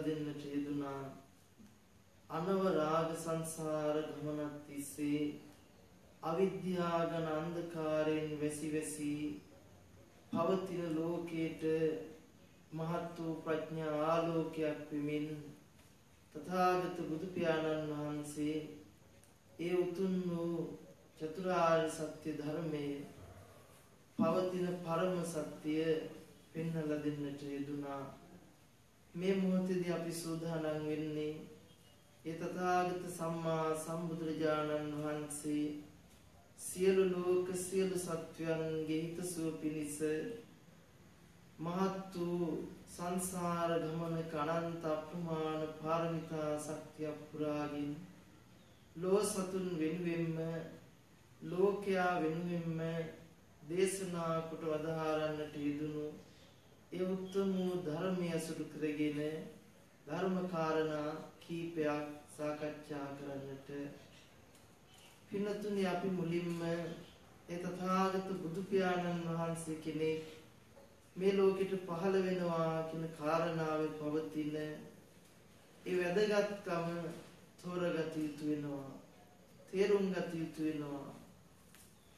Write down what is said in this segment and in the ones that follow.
පෙන්වලා දෙන්නට යෙදුනා අනවරාග සංසාර ගමනක් තිස්සේ අවිද්‍යාගන අන්ධකාරයෙන් වැසි වැසි පවතින ලෝකයට මහත් වූ ප්‍රඥා ආලෝකයක් වෙමින් තථාගත බුදු පියාණන් වහන්සේ ඒ උතුම් වූ චතුරාර්ය සත්‍ය ධර්මයේ පවතින පරම සත්‍ය පෙන්වලා දෙන්නට යෙදුනා. මේ මොහොතේදී අපි සූදානම් වෙන්නේ ඒ තථාගත සම්මා සම්බුදුරජාණන් වහන්සේ සියලු ලෝක සියලු සත්වයන්ගේ හිතසුව පිණිස මහත් වූ සංසාර ගමනක අනන්ත අප්‍රමාණ පාරමිතා ශක්තිය පුරාගෙන ලෝ සතුන් වෙනුවෙන්ම ලෝකයා වෙනුවෙන්ම දේශනා කොට වදාරන්නට යෙදුණු ඒ උත්තම වූ ධර්මය අසුරු කරගෙන ධර්ම කාරණා කීපයක් සාකච්ඡා කරන්නට පින්නතුනි අපි මුලින්ම ඒ තථාගත බුදු පියාණන් වහන්සේ කෙනෙක් මේ ලෝකෙට පහළ වෙනවා කියන කාරණාවේ පවතින ඒ වැදගත්කම තෝරගත යුතු වෙනවා තේරුම් ගත යුතු වෙනවා.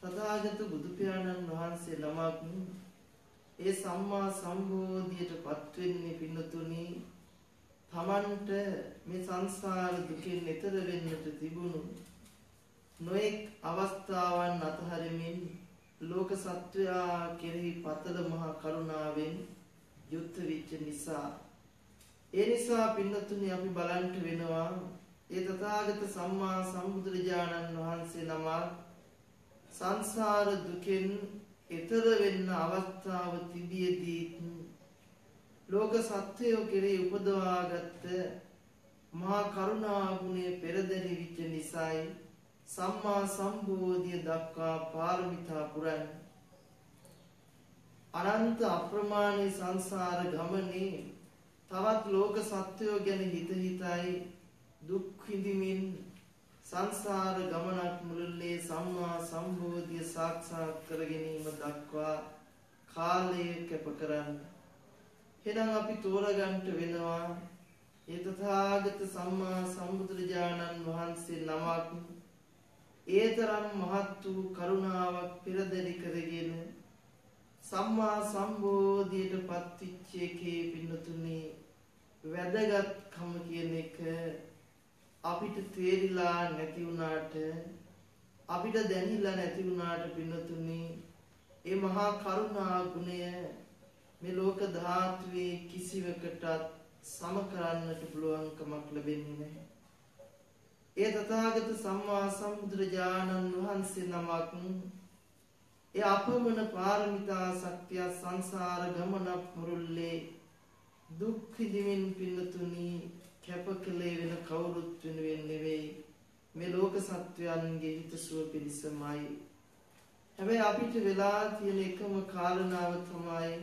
තථාගත බුදු පියාණන් වහන්සේ නමක් ඒ සම්මා සම්බෝධියට පත් වෙන්නේ පින්නතුනි. තමන්ට මේ සංසාර දුකෙන් එතර වෙන්නට තිබුණු නොඑක් අවස්ථාවන් අතහරිමින් ලෝක සත්වයා කෙරෙහි පතල මහා කරුණාවෙන් යුක්ත වෙච්ච නිසා. ඒ නිසා පින්නතුනි අපි බලන්ට වෙනවා ඒ තථාගත සම්මා සම්බුදුරජාණන් වහන්සේ නමක් සංසාර දුකෙන් එතර වෙන්න අවස්ථාව තිබියදී ලෝක සත්වයෝ කෙරෙහි උපදවාගත්ත මහා කරුණා ගුණය පෙරදරි විච්ච නිසායි සම්මා සම්බෝධිය දක්වා පාරමිතා පුරන්නේ අනන්ත අප්‍රමාණී සංසාර ගමනේ තවත් ලෝක සත්වයෝ ගැන හිත හිතයි දුක් විඳිමින් සංසාර ගමනක් මුළුල්ලේ සම්මා සම්බෝධිය සාක්ෂාත් කර ගැනීම දක්වා කාලය කැප කරන්න. එහෙනම් අපි තෝරගන්න වෙනවා ඒ තථාගත සම්මා සම්බුදුරජාණන් වහන්සේ නමක් ඒතරම් මහත් වූ කරුණාවක් පෙරදරි කරගෙන සම්මා සම්බෝධියට පත්විච්ච එකේ පින්නතුනේ වැදගත්කම කියන එක අපිට තේරිලා නැති වුණාට අපිට දැනිලා නැති වුණාට පින්නතුනේ ඒ මහා කරුණා ගුණය මේ ලෝක ධාතුවේ කිසිවකටත් සම කරන්නට පුළුවන් කමක් ලැබෙන්නේ නැහැ. ඒ තථාගත සම්මා සම්බුදුරජාණන් වහන්සේ නමක් ඒ අපමණ පාරමිතා ශක්තිය සංසාර ගමනක් මුරුල්ලේ දුක් විඳින්න පින්නතුනි කැපකලේ වෙන කවුරුත් වෙනුවෙන් නෙවෙයි. මේ ලෝක සත්වයන්ගේ හිතසුව පිණිසමයි. හැබැයි අපිට වෙලා තියෙන එකම කාරණාව තමයි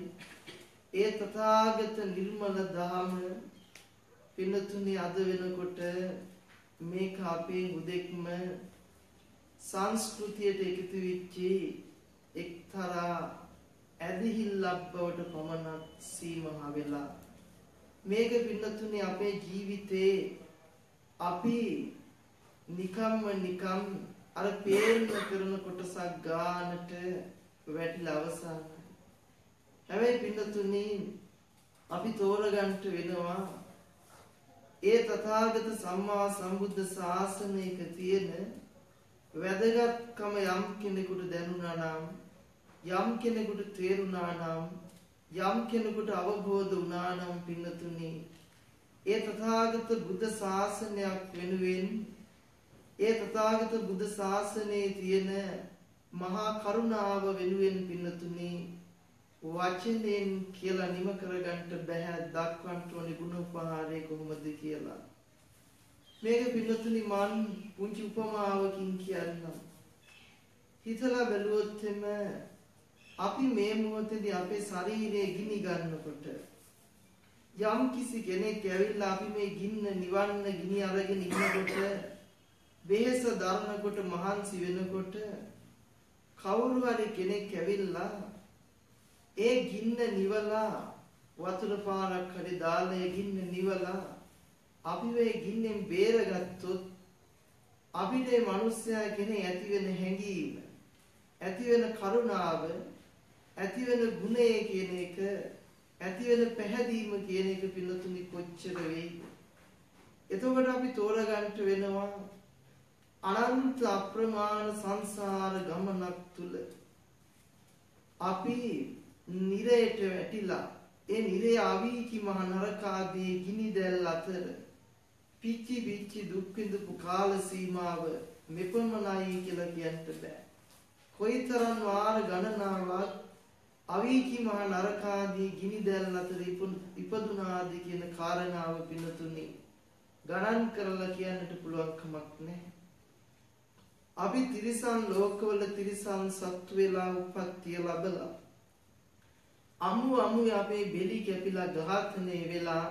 ඒ තථාගත නිර්මල දහම පින්නතුනි අද වෙනකොට මේක අපේ උදෙක්ම සංස්කෘතියට එකතු වෙච්චි එක්තරා ඇදහිල්ලක් බවට පමණක් සීමා වෙලා මේක පින්නතුනේ අපේ ජීවිතේ අපි නිකම්ම නිකම් අර පේන්න කරන කොටසක් ගානට වැටිලා අවසන්. හැබැයි පින්නතුනේ අපි තෝරගන්න වෙනවා ඒ තථාගත සම්මා සම්බුද්ධ ශාසනයක තියෙන වැදගත්කම යම් කෙනෙකුට දැනුණා නම් යම් කෙනෙකුට තේරුණා නම් යම් කෙනෙකුට අවබෝධ වුණා නම් පින්නතුනි ඒ තථාගත බුද්ධ ශාසනයක් වෙනුවෙන් ඒ තථාගත බුද්ධ ශාසනයේ තියෙන මහා කරුණාව වෙනුවෙන් පින්නතුනි වචනෙන් කියලා නිම කරගන්න බෑ දක්වන්න ඕනි ගුණ උපහාරය කොහොමද කියලා. මේක පින්නතුනි මන් පුංචි උපමාවකින් කියන්නම්. හිතලා බැලුවොත් එම අපි මේ මොහොතේදී අපේ ශරීරය ගිනි ගන්නකොට යම් කිසි කෙනෙක් ඇවිල්ලා අපි මේ ගින්න නිවන්න ගිනි අරගෙන ඉන්නකොට වෙහෙස දරනකොට මහන්සි වෙනකොට කවුරු හරි කෙනෙක් ඇවිල්ලා ඒ ගින්න නිවලා වතුර පාරක් හරි දාලා ඒ ගින්න නිවලා අපි මේ ගින්නෙන් බේරගත්තොත් අපිට මේ මිනිස්සයා කෙනේ ඇති වෙන හැඟීම ඇති වෙන කරුණාව ඇති වෙන ගුණය කියන එක ඇති වෙන පැහැදීම කියන එක පිළිතුරු කොච්චර වෙයිද එතකොට අපි තෝරගන්න වෙනවා අනන්ත අප්‍රමාණ සංසාර ගමනක් තුල අපි නිරයට වැටිලා ඒ නිරේ අවීචි මහ නරකාදී ගිනි දැල් අතර පිච්චි පිච්චි දුක් විඳපු කාල සීමාව මෙපමණයි කියලා කියන්න බෑ. කොයිතරම් වාර ගණනාවක් අවීචි මහ නරකාදී ගිනි දැල් අතර ඉපදුනාද කියන කාරණාව පින්නතුනි ගණන් කරලා කියන්නට පුළුවන් කමක් නැහැ. අපි තිරිසන් ලෝකවල තිරිසන් සත්තු වෙලා උප්පත්තිය ලැබලා අමු අමු අපේ බෙලි කැපිලා ඝාතනය වෙලා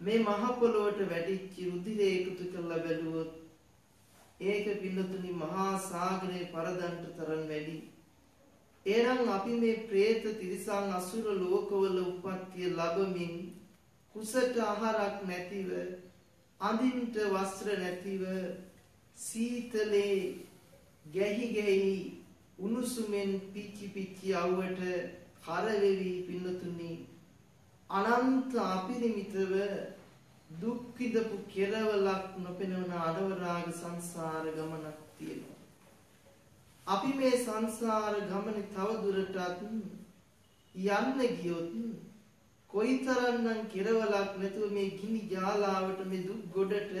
මේ මහ පොළොවට වැටිච්ච රුධිරය එකතු කරලා බැලුවොත් ඒක පින්නතුනි මහා සාගරේ පරදන්ට තරම් වැඩි. එනම් අපි මේ പ്രേත තිරිසන් අසුර ලෝකවල උප්පත්තිය ලැබමින් කුසට ආහාරක් නැතිව අඳින්ට වස්ත්‍ර නැතිව සීතලේ ගැහි ගැහි උණුසුමෙන් පිච්චි පිච්චි අවුවට කරවෙවි පින්නතුනි අනන්ත අපිරිමිතව දුක් විඳපු කෙලවලක් නොපෙනෙන අඩවරාග සංසාර ගමනක් තියෙනවා. අපි මේ සංසාර ගමනේ තව දුරටත් යන්න ගියොත් කොයිතරම්නම් කෙලවලක් නැතුව මේ ගිනි ජාලාවට මේ දුක් ගොඩට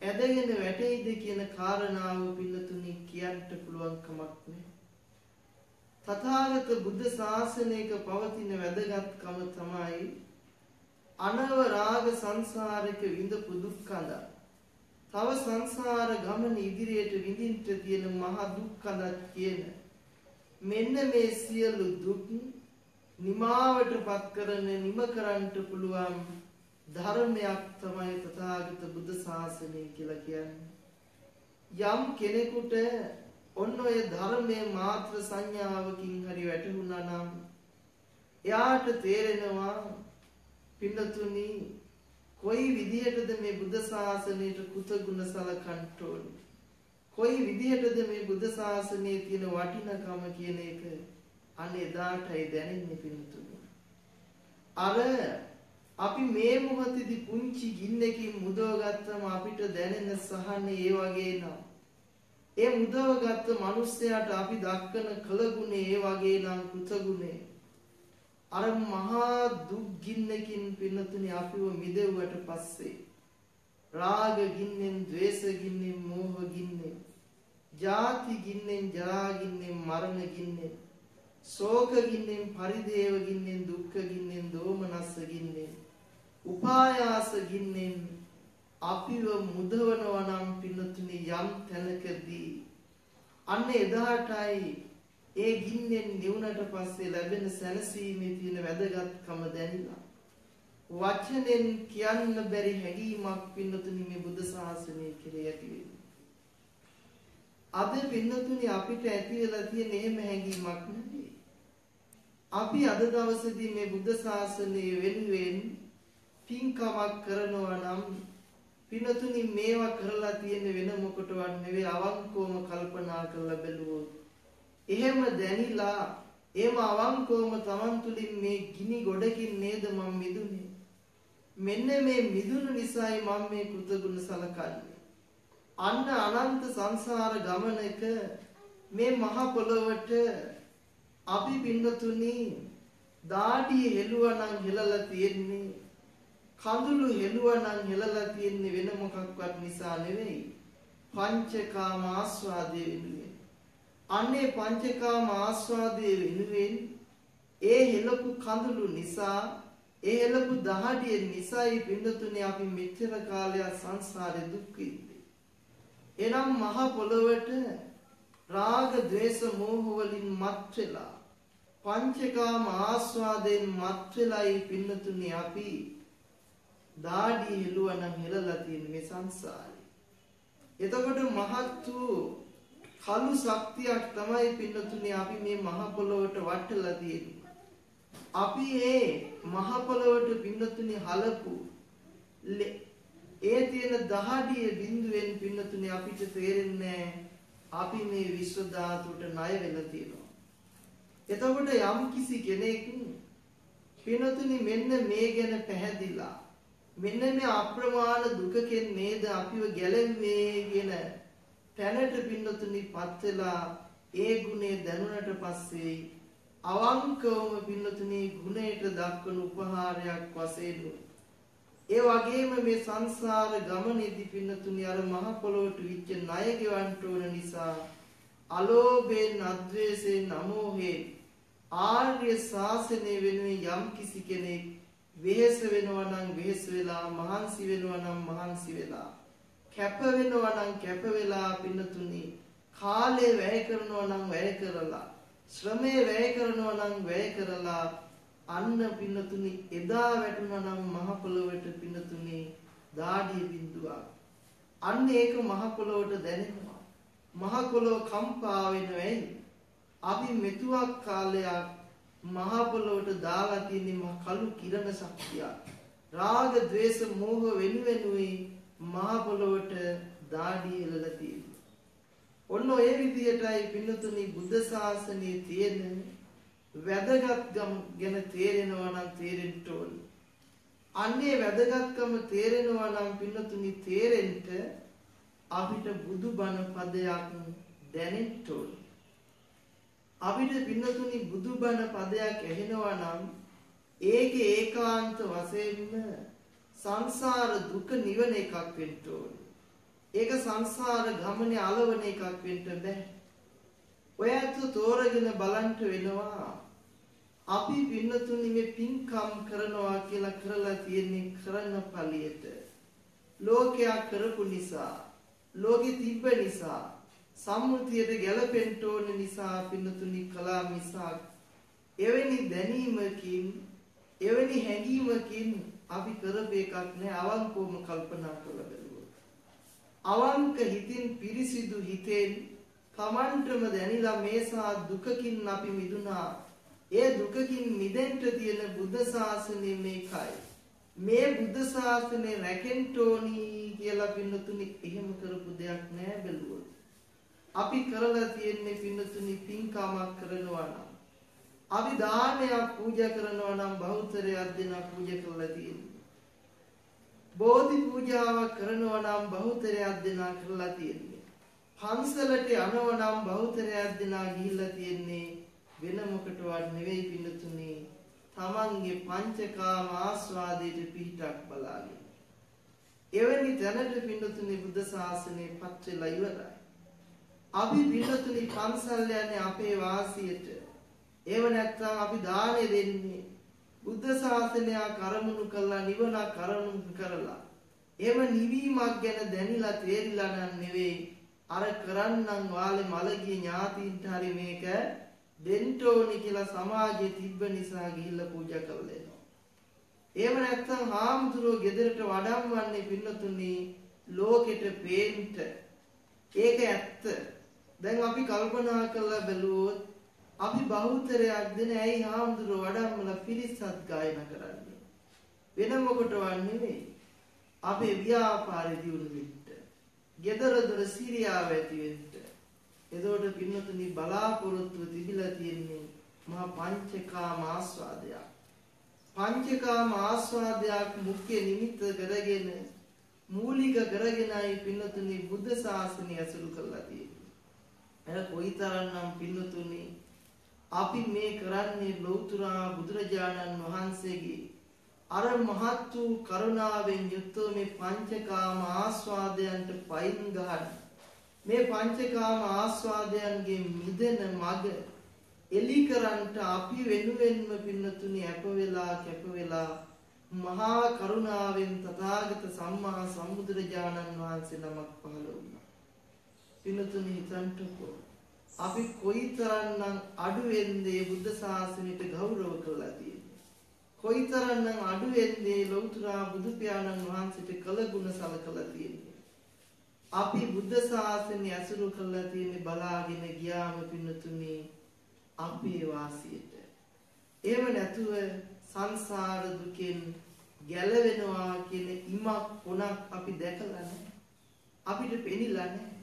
ඇදගෙන වැටෙයිද කියන කාරණාව පින්නතුනි කියන්න පුළුවන් කමක් නැහැ. තථාගත බුද්ධ ශාසනයක පවතින වැදගත්කම තමයි අනව රාග සංසාරික විඳපු දුක්ඛඳ. තව සංසාර ගමන ඉදිරියට විඳින්න තියෙන මහ දුක්ඛඳත් කියන මෙන්න මේ සියලු දුක් නිමාවටපත් කරන නිම කරන්නට පුළුවන් ධර්මයක් තමයි තථාගත බුද්ධ ශාසනය කියලා කියන්නේ. යම් කෙනෙකුට ඔන්න ඔය ධර්මයේ මාත්‍ර සංඥාවකින් හරි වැටහුණා නම් එයාට තේරෙනවා පින්නතුනි කොයි විදිහටද මේ බුද්ධ ශාසනයට කෘතගුණ සලකන්ට ඕනේ කොයි විදිහටද මේ බුද්ධ ශාසනයේ තියෙන වටිනකම කියන එක අන්න එදාටයි දැනෙන්නේ පින්නතුනි අර අපි මේ මොහොතේදී පුංචි ගින්නකින් මුදවගත්තම අපිට දැනෙන සහනේ ඒ වගේ නම්. ඒ මුදවගත්ත මිනිස්සයාට අපි දක්වන කළගුණේ ඒ වගේ නම් කෘතගුණේ. අර මහා දුක් ගින්නකින් පින්නතුනි අපිව මිදෙව්වට පස්සේ. රාග ගින්නෙන් ද්වේෂ ගින්නෙන් මෝහ ගින්නෙන් ජාති ගින්නෙන් ජරා ගින්නෙන් මරණ ගින්නෙන් ශෝක ගින්නෙන් පරිදේව ගින්නෙන් දුක්ඛ ගින්නෙන් දෝමනස්ස ගින්නෙන් උපායාස ගින්නෙන් අපිව මුදවනවා නම් පින්නතුනි යම් තැනකදී අන්න එදාටයි ඒ ගින්නෙන් නිවුනට පස්සේ ලැබෙන සැනසීමේ තියෙන වැදගත්කම දැනිලා වචනෙන් කියන්න බැරි හැඟීමක් පින්නතුනි මේ බුද්ධ ශාසනය කෙරේ ඇති අද පින්නතුනි අපිට ඇති වෙලා තියෙන එහෙම හැඟීමක් නෙවෙයි. අපි අද දවසේදී මේ බුද්ධ ශාසනය වෙනුවෙන් පින්කමක් කරනවා නම් පිනතුනි මේවා කරලා තියෙන වෙන මොකටවත් නෙවෙයි අවංකවම කල්පනා කරලා බැලුවොත් එහෙම දැනිලා එහෙම අවංකවම Taman තුලින් මේ ගිනි ගොඩකින් නේද මම මිදුනේ මෙන්න මේ මිදුණු නිසායි මම මේ කෘතගුණ සලකන්නේ අන්න අනන්ත සංසාර ගමනක මේ මහ පොළොවට අපි පින්නතුනි දාඩිය හෙළුවා නම් හෙලලා තියෙන්නේ කඳුළු හෙළුවා නම් හෙලලා තියෙන්නේ වෙන මොකක්වත් නිසා නෙවෙයි. පංචකාම ආස්වාදයේ වෙනුවෙන්. අන්නේ පංචකාම ආස්වාදයේ වෙනුවෙන් ඒ හෙළපු කඳුළු නිසා ඒ හෙළපු දහඩිය නිසායි පින්නතුනේ අපි මෙච්චර කාලයක් සංසාරේ දුක් විඳින්නේ. එනම් මහ පොළොවට රාග, ద్వේෂ, මෝහ වලින් මත් වෙලා පංචකාම ආස්වාදයෙන් මත් වෙලායි පින්නතුනේ අපි දාඩිය හෙළුවා නම් හෙලලා තියෙන මේ සංසාරේ. එතකොට මහත් වූ කලු ශක්තියක් තමයි පින්නතුනේ අපි මේ මහ පොළොවට වටලා තියෙන්නේ. අපි මේ මහ පොළොවට පින්නතුනේ හලපු ඒ තියෙන දහඩිය බිඳුවෙන් පින්නතුනේ අපිට තේරෙන්නේ අපි මේ විශ්ව ධාතුවට ණය වෙලා තියෙනවා. එතකොට යම් කිසි කෙනෙක් පින්නතුනේ මෙන්න මේ ගැන පැහැදිලා මෙන්න මේ අප්‍රමාණ දුකකින් නේද අපිව ගැලෙන්නේ කියන තැනට පින්නතුනි පත් වෙලා ඒ ගුණය දැනුණට පස්සේ අවංකවම පින්නතුනි ගුණයට දක්වන උපහාරයක් වශයෙන් ඒ වගේම මේ සංසාර ගමනේදී පින්නතුනි අර මහ පොළොවට විච්ච ණය ගෙවන්න ඕන නිසා අලෝභයෙන් අද්වේෂයෙන් අමෝහයෙන් ආර්ය ශාසනය වෙනුවෙන් යම් කිසි කෙනෙක් වෙහෙස වෙනවා නම් වෙහෙස වෙලා මහන්සි වෙනවා නම් මහන්සි වෙලා කැප වෙනවා නම් කැප වෙලා පින්නතුනි. කාලය වැය කරනවා නම් වැය කරලා. ශ්‍රමය වැය කරනවා නම් වැය කරලා. අන්න පින්නතුනි එදා වැටුණා නම් මහ පොළොවට පින්නතුනි දාඩිය බින්දුවක් අන්න ඒක මහ පොළොවට දැනෙනවා. මහ පොළොව කම්පා වෙනවයි අපි මෙතුවක් කාලයක් මහා පොළොවට දාලා තියෙන කළු කිරණ ශක්තිය. රාග, ద్వේෂ, මෝහ වෙනුවෙනුයි මහා පොළොවට දාඩිය එළලා තියෙන්නේ. ඔන්න ඔය විදිහටයි පින්නතුනි බුද්ධ ශාසනයේ තියෙන වැදගත්කම් ගැන තේරෙනවා නම් තේරෙන්න ඕනේ. අන්නේ වැදගත්කම තේරෙනවා නම් පින්නතුනි තේරෙන්න අපිට බුදුබණ පදයක් දැනෙන්න ඕනේ. අපිට පින්නතුනි බුදුබණ පදයක් ඇහෙනවා නම් ඒකේ ඒකාන්ත වශයෙන්ම සංසාර දුක නිවන එකක් වෙන්න ඕනේ. ඒක සංසාර ගමනේ අලවන එකක් වෙන්න බෑ. ඔයත් තෝරගෙන බලන්න වෙනවා. අපි පින්නතුනි මේ පින්කම් කරනවා කියලා කරලා තියෙන්නේ කරන ඵලියට. ලෝකයා කරපු නිසා, ලෝකෙ තිබ්බ නිසා, සම්මුතියට ගැලපෙන්න ඕන නිසා පින්නතුනි කළා මිසක් එවැනි දැනීමකින් එවැනි හැඟීමකින් අපි කරපු එකක් නෑ අවංකවම කල්පනා කරලා බලුවොත්. අවංක හිතින් පිරිසිදු හිතෙන් තමන්ටම දැනිලා මේසා දුකකින් අපි මිදුණා. ඒ දුකකින් මිදෙන්න තියෙන බුද්ධ ශාසනය මේකයි. මේ බුද්ධ ශාසනය රැකෙන්න ඕනි කියලා පින්නතුනි එහෙම කරපු දෙයක් නෑ බැලුවොත්. අපි කරලා තියෙන්නේ පින්නතුනි පින්කමක් කරනවා නම් අපි දානයක් පූජා කරනවා නම් බහුතරයක් දෙනා පූජා කරලා තියෙන්නේ. බෝධි පූජාවක් කරනවා නම් බහුතරයක් දෙනා කරලා තියෙන්නේ. පන්සලට යනවා නම් බහුතරයක් දෙනා ගිහිල්ලා තියෙන්නේ වෙන මොකටවත් නෙවෙයි පින්නතුනි. තමන්ගේ පංචකාම ආස්වාදයට පිටක් බලාගෙන. එවැනි තැනට පින්නතුනි බුද්ධ ශාසනය පත් වෙලා ඉවරයි. අපි පින්නතුනි පන්සල් යන්නේ අපේ වාසියට ඒව නැත්තම් අපි දානෙ දෙන්නේ බුද්ධ ශාසනය කරමුණු කළා නිවනක් කරමුණු කරලා එම නිවීමක් ගැන දැනිලා තේරිලා නම් නෙවෙයි අර කරන්නම් වාලේ මලගිය ඥාතීන්ට හරි මේක දෙන්න ඕනි කියලා සමාජයේ තිබ්බ නිසා ගිහිල්ලා පූජා කරලා එනවා. එහෙම නැත්නම් හාමුදුරුවෝ ගෙදරට වඩම්වන්නේ පින්නතුනි ලෝකෙට පේන්න. ඒක ඇත්ත. දැන් අපි කල්පනා කරලා බැලුවොත් අපි බහුතරයක් දෙන ඇයි හාමුදුරුව වඩම්මලා පිරිසත් ගායනා කරන්නේ. වෙන මොකටවත් නෙවෙයි. අපේ ව්‍යාපාරය දියුණු වෙන්න. gedara dora සිරියාව ඇති වෙන්න. එතකොට පින්නතුනි බලාපොරොත්තුව තිබිලා තියෙන්නේ මහා පංචකාම ආස්වාදයක්. පංචකාම ආස්වාදයක් මුඛ්‍ය නිමිත්ත කරගෙන මූලික කරගෙනයි පින්නතුනි බුද්ධ ශාසනය අසුරු කරලා තියෙන්නේ. එන කොයිතරම්නම් පින්නතුනි අපි මේ කරන්නේ ලෞතුරා බුදුරජාණන් වහන්සේගේ අර මහත් වූ කරුණාවෙන් යුක්තව මේ පංචකාම ආස්වාදයන්ට පයින් ගන්න මේ පංචකාම ආස්වාදයන්ගේ මිදෙන මඟ එලි කරන්ට අපි වෙනුවෙන්ම පින්නතුනි අප වෙලා කැප වෙලා මහා කරුණාවෙන් තථාගත සම්මා සම්බුදුරජාණන් වහන්සේ නමක් පහළ වුණා. පින්නතුනි හිතන්ටකෝ අපි කොයිතරම්නම් අඩුවෙන්දේ බුද්ධ ශාසනයට ගෞරව කළා තියෙන්නේ. කොයිතරම්නම් අඩුවෙන්දේ ලෞතර බුදු පියාණන් වහන්සේට කළ ගුණ සලකලා තියෙන්නේ. අපි බුද්ධ ශාසනය අසුරු කළා තියෙන්නේ බලාගෙන ගියාම පින්නතුනි අපේ වාසියට. එහෙම නැතුව සංසාර දුකෙන් ගැලවෙනවා කියන ඉමක් පොණක් අපි දැකලා නැහැ. අපිට පෙනිලා නැහැ.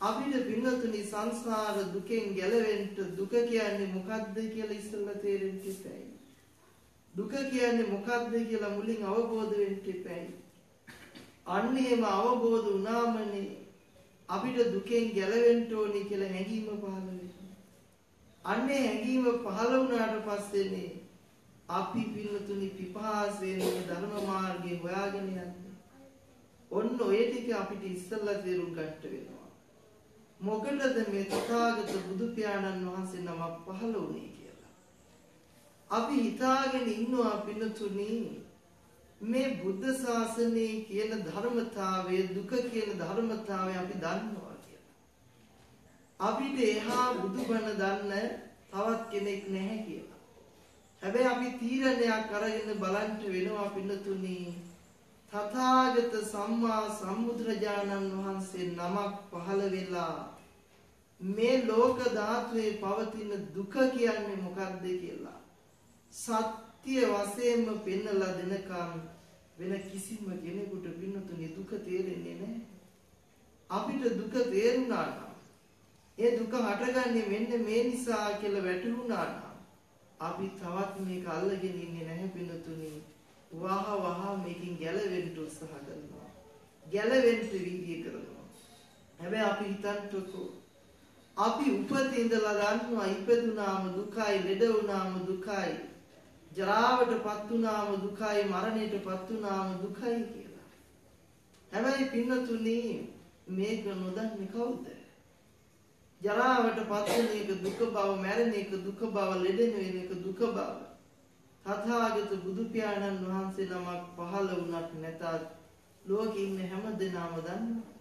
අපිට පින්නතුනි සංසාර දුකෙන් ගැලවෙන්න දුක කියන්නේ මොකක්ද කියලා ඉස්සෙල්ලා තේරෙන්න ඉපැයි. දුක කියන්නේ මොකක්ද කියලා මුලින් අවබෝධ වෙන්න ඉපැයි. අන්න එහෙම අවබෝධ වුණාමනේ අපිට දුකෙන් ගැලවෙන්න ඕනි කියලා හැඟීම පහළ වෙනවා. අන්නේ හැඟීම පහළ වුණාට පස්සේනේ අපි පින්නතුනි පිපාසයෙන් ධර්ම මාර්ගේ හොයාගෙන යන්නේ. ඔන්න ඔය ටික අපිට ඉස්සෙල්ලා තේරුම් ගන්න වෙනවා. මොකටද මේ තථාගත බුදු පියාණන් වහන්සේ නමක් පහළ වුණේ කියලා. අපි හිතාගෙන ඉන්නවා පින්නතුනි මේ බුද්ධ ශාසනයේ කියන ධර්මතාවය දුක කියන ධර්මතාවය අපි දන්නවා කියලා. අපිට එහා බුදුබණ දන්න තවත් කෙනෙක් නැහැ කියලා. හැබැයි අපි තීරණයක් අරගෙන බලන්න වෙනවා පින්නතුනි තථාගත සම්මා සම්බුදුරජාණන් වහන්සේ නමක් පහළ වෙලා මේ ලෝක ධාතුවේ පවතින දුක කියන්නේ මොකක්ද කියලා සත්‍ය වශයෙන්ම පෙන්වලා දෙනකම් වෙන කිසිම කෙනෙකුට පින්නතුනේ දුක තේරෙන්නේ නැහැ. අපිට දුක තේරුණා නම් ඒ දුක හටගන්නේ මෙන්න මේ නිසා කියලා වැටහුණා නම් අපි තවත් මේක අල්ලගෙන ඉන්නේ නැහැ පින්නතුනේ. වහ වහ මේකෙන් ගැලවෙන්න උත්සාහ කරනවා. ගැලවෙන්න වීර්ය කරනවා. හැබැයි අපි හිතන්නකෝ අපි උපතින් ඉඳලා ගන්නවා ඉපදුනාම දුකයි, ලෙඩ වුණාම දුකයි, ජරාවටපත් වුණාම දුකයි, මරණයටපත් වුණාම දුකයි කියලා. හැබැයි පින්නතුනි මේක නොදන්නේ කවුද? ජරාවට පත් වෙන එක දුක බව, මැරෙන එක දුක බව, ලෙඩෙන වෙන එක දුක බව. තථාගත බුදු පියාණන් වහන්සේ නමක් පහළ වුණත් නැතත් ලෝකේ ඉන්න හැම දෙනාම දන්නවා.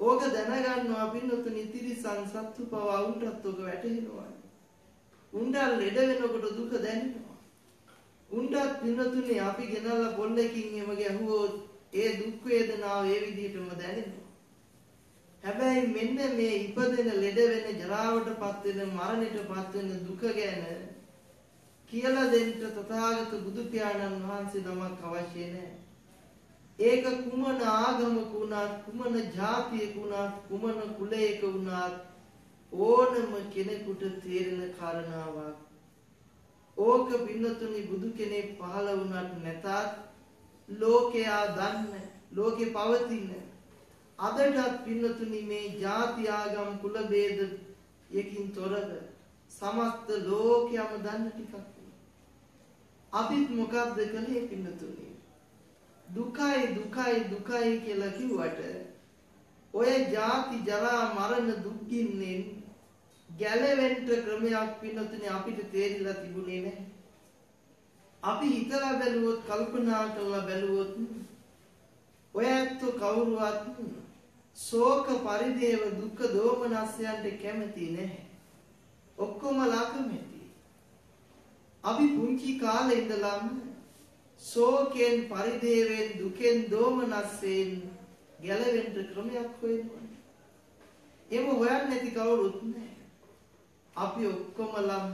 ඕක දැනගන්නවා පින්නතුනි තිරිසන් සත්තු පව උන්ටත් ඕක වැටහෙනවා. උන්ට ලෙඩ වෙනකොට දුක දැනෙනවා. උන්ටත් පින්නතුනි අපි ගෙනල්ලා පොල්ලකින් එම ගැහුවොත් ඒ දුක් වේදනාව ඒ විදිහටම දැනෙනවා. හැබැයි මෙන්න මේ ඉපදෙන ලෙඩ වෙන ජරාවටපත් වෙන මරණයටපත් වෙන දුක ගැන කියලා දෙන්න තථාගත බුදු පියාණන් වහන්සේ නමක් අවශ්‍ය නැහැ. ඒක කුමන ආගමක වුණත් කුමන ජාතියක වුණත් කුමන කුලයක වුණත් ඕනම කෙනෙකුට තේරෙන කාරණාවක්. ඕක පින්නතුනි බුදු කෙනෙක් පහළ වුණත් නැතත් ලෝකයා දන්න ලෝකේ පවතින අදටත් පින්නතුනි මේ ಜಾති ආගම් කුල ભેද යකින් තොරව සමස්ත ලෝකයම දන්න ටිකක් අපිත් මොකක්ද කළේ පින්නතුනි දුකයි දුකයි දුකයි කියලා කිව්වට ඔය ජාති ජරා මරණ දුක්ගින්නෙන් ගැලවෙන්න ක්‍රමයක් පින්නතුනේ අපිට තේරිලා තිබුණේ නැහැ. අපි හිතලා බැලුවොත් කල්පනා කරලා බැලුවොත් ඔය ඇත්ත කවුරුවත් ශෝක පරිදේව දුක් දෝමනස්යන්ට කැමති නැහැ. ඔක්කොම ලකමැති. අපි පුංචි කාලේ ඉඳලම ශෝකයෙන් පරිදේවෙන් දුකෙන් දෝමනස්යෙන් ගැලවෙන්න ක්‍රමයක් හොයනවා. එහෙම හොයන්නේ නැති කවුරුත් නැහැ. අපි ඔක්කොම ලම්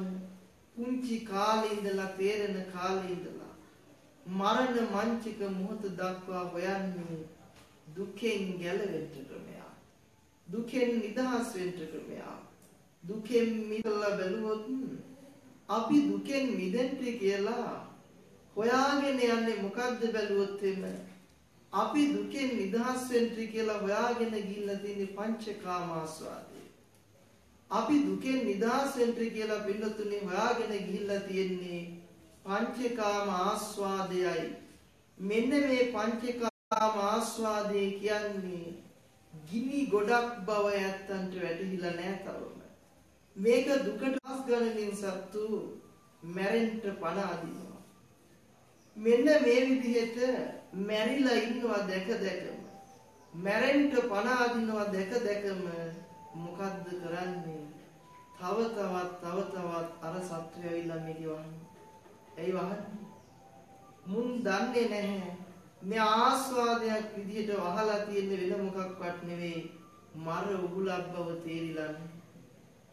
පුංචි කාලේ ඉඳලා තේරෙන කාලේ ඉඳලා මරණ මංචික මොහොත දක්වා හොයන්නේ දුකෙන් ගැලවෙන්න ක්‍රමයක්. දුකෙන් නිදහස් වෙන්න ක්‍රමයක්. දුකෙන් මිදලා බැලුවොත් අපි දුකෙන් මිදෙන්න කියලා හොයාගෙන යන්නේ මොකද්ද බැලුවොත් එimhe අපි දුකෙන් නිදහස් වෙන්න කියලා හොයාගෙන ගිහිල්ලා තියෙන්නේ පංචකාම ආස්වාදය. අපි දුකෙන් නිදහස් වෙන්න කියලා පින්නතුනේ හොයාගෙන ගිහිල්ලා තියෙන්නේ පංචකාම ආස්වාදයයි. මෙන්න මේ පංචකාම ආස්වාදය කියන්නේ ගිනි ගොඩක් බව ඇත්තන්ට වැටහිලා නැහැ තවම. මේක දුකට ආස් ගණනින් සත්තු මැරෙන්න පණ අදිනවා. මෙන්න මේ විදිහට මැරිලා ඉන්නවා දැක දැකම. මැරෙන්න පණ අදිනවා දැක දැකම මොකද්ද කරන්නේ? තව තවත් තව තවත් අර සත්‍යය ඇවිල්ලා මේක වහන්නේ ඇයි වහන්නේ? මුන් දන්නේ නැහැ. මේ ආස්වාදයක් විදිහට වහලා තියෙන වෙන මොකක්වත් නෙවෙයි. මර උගුලක් බව තේරිලා දුකට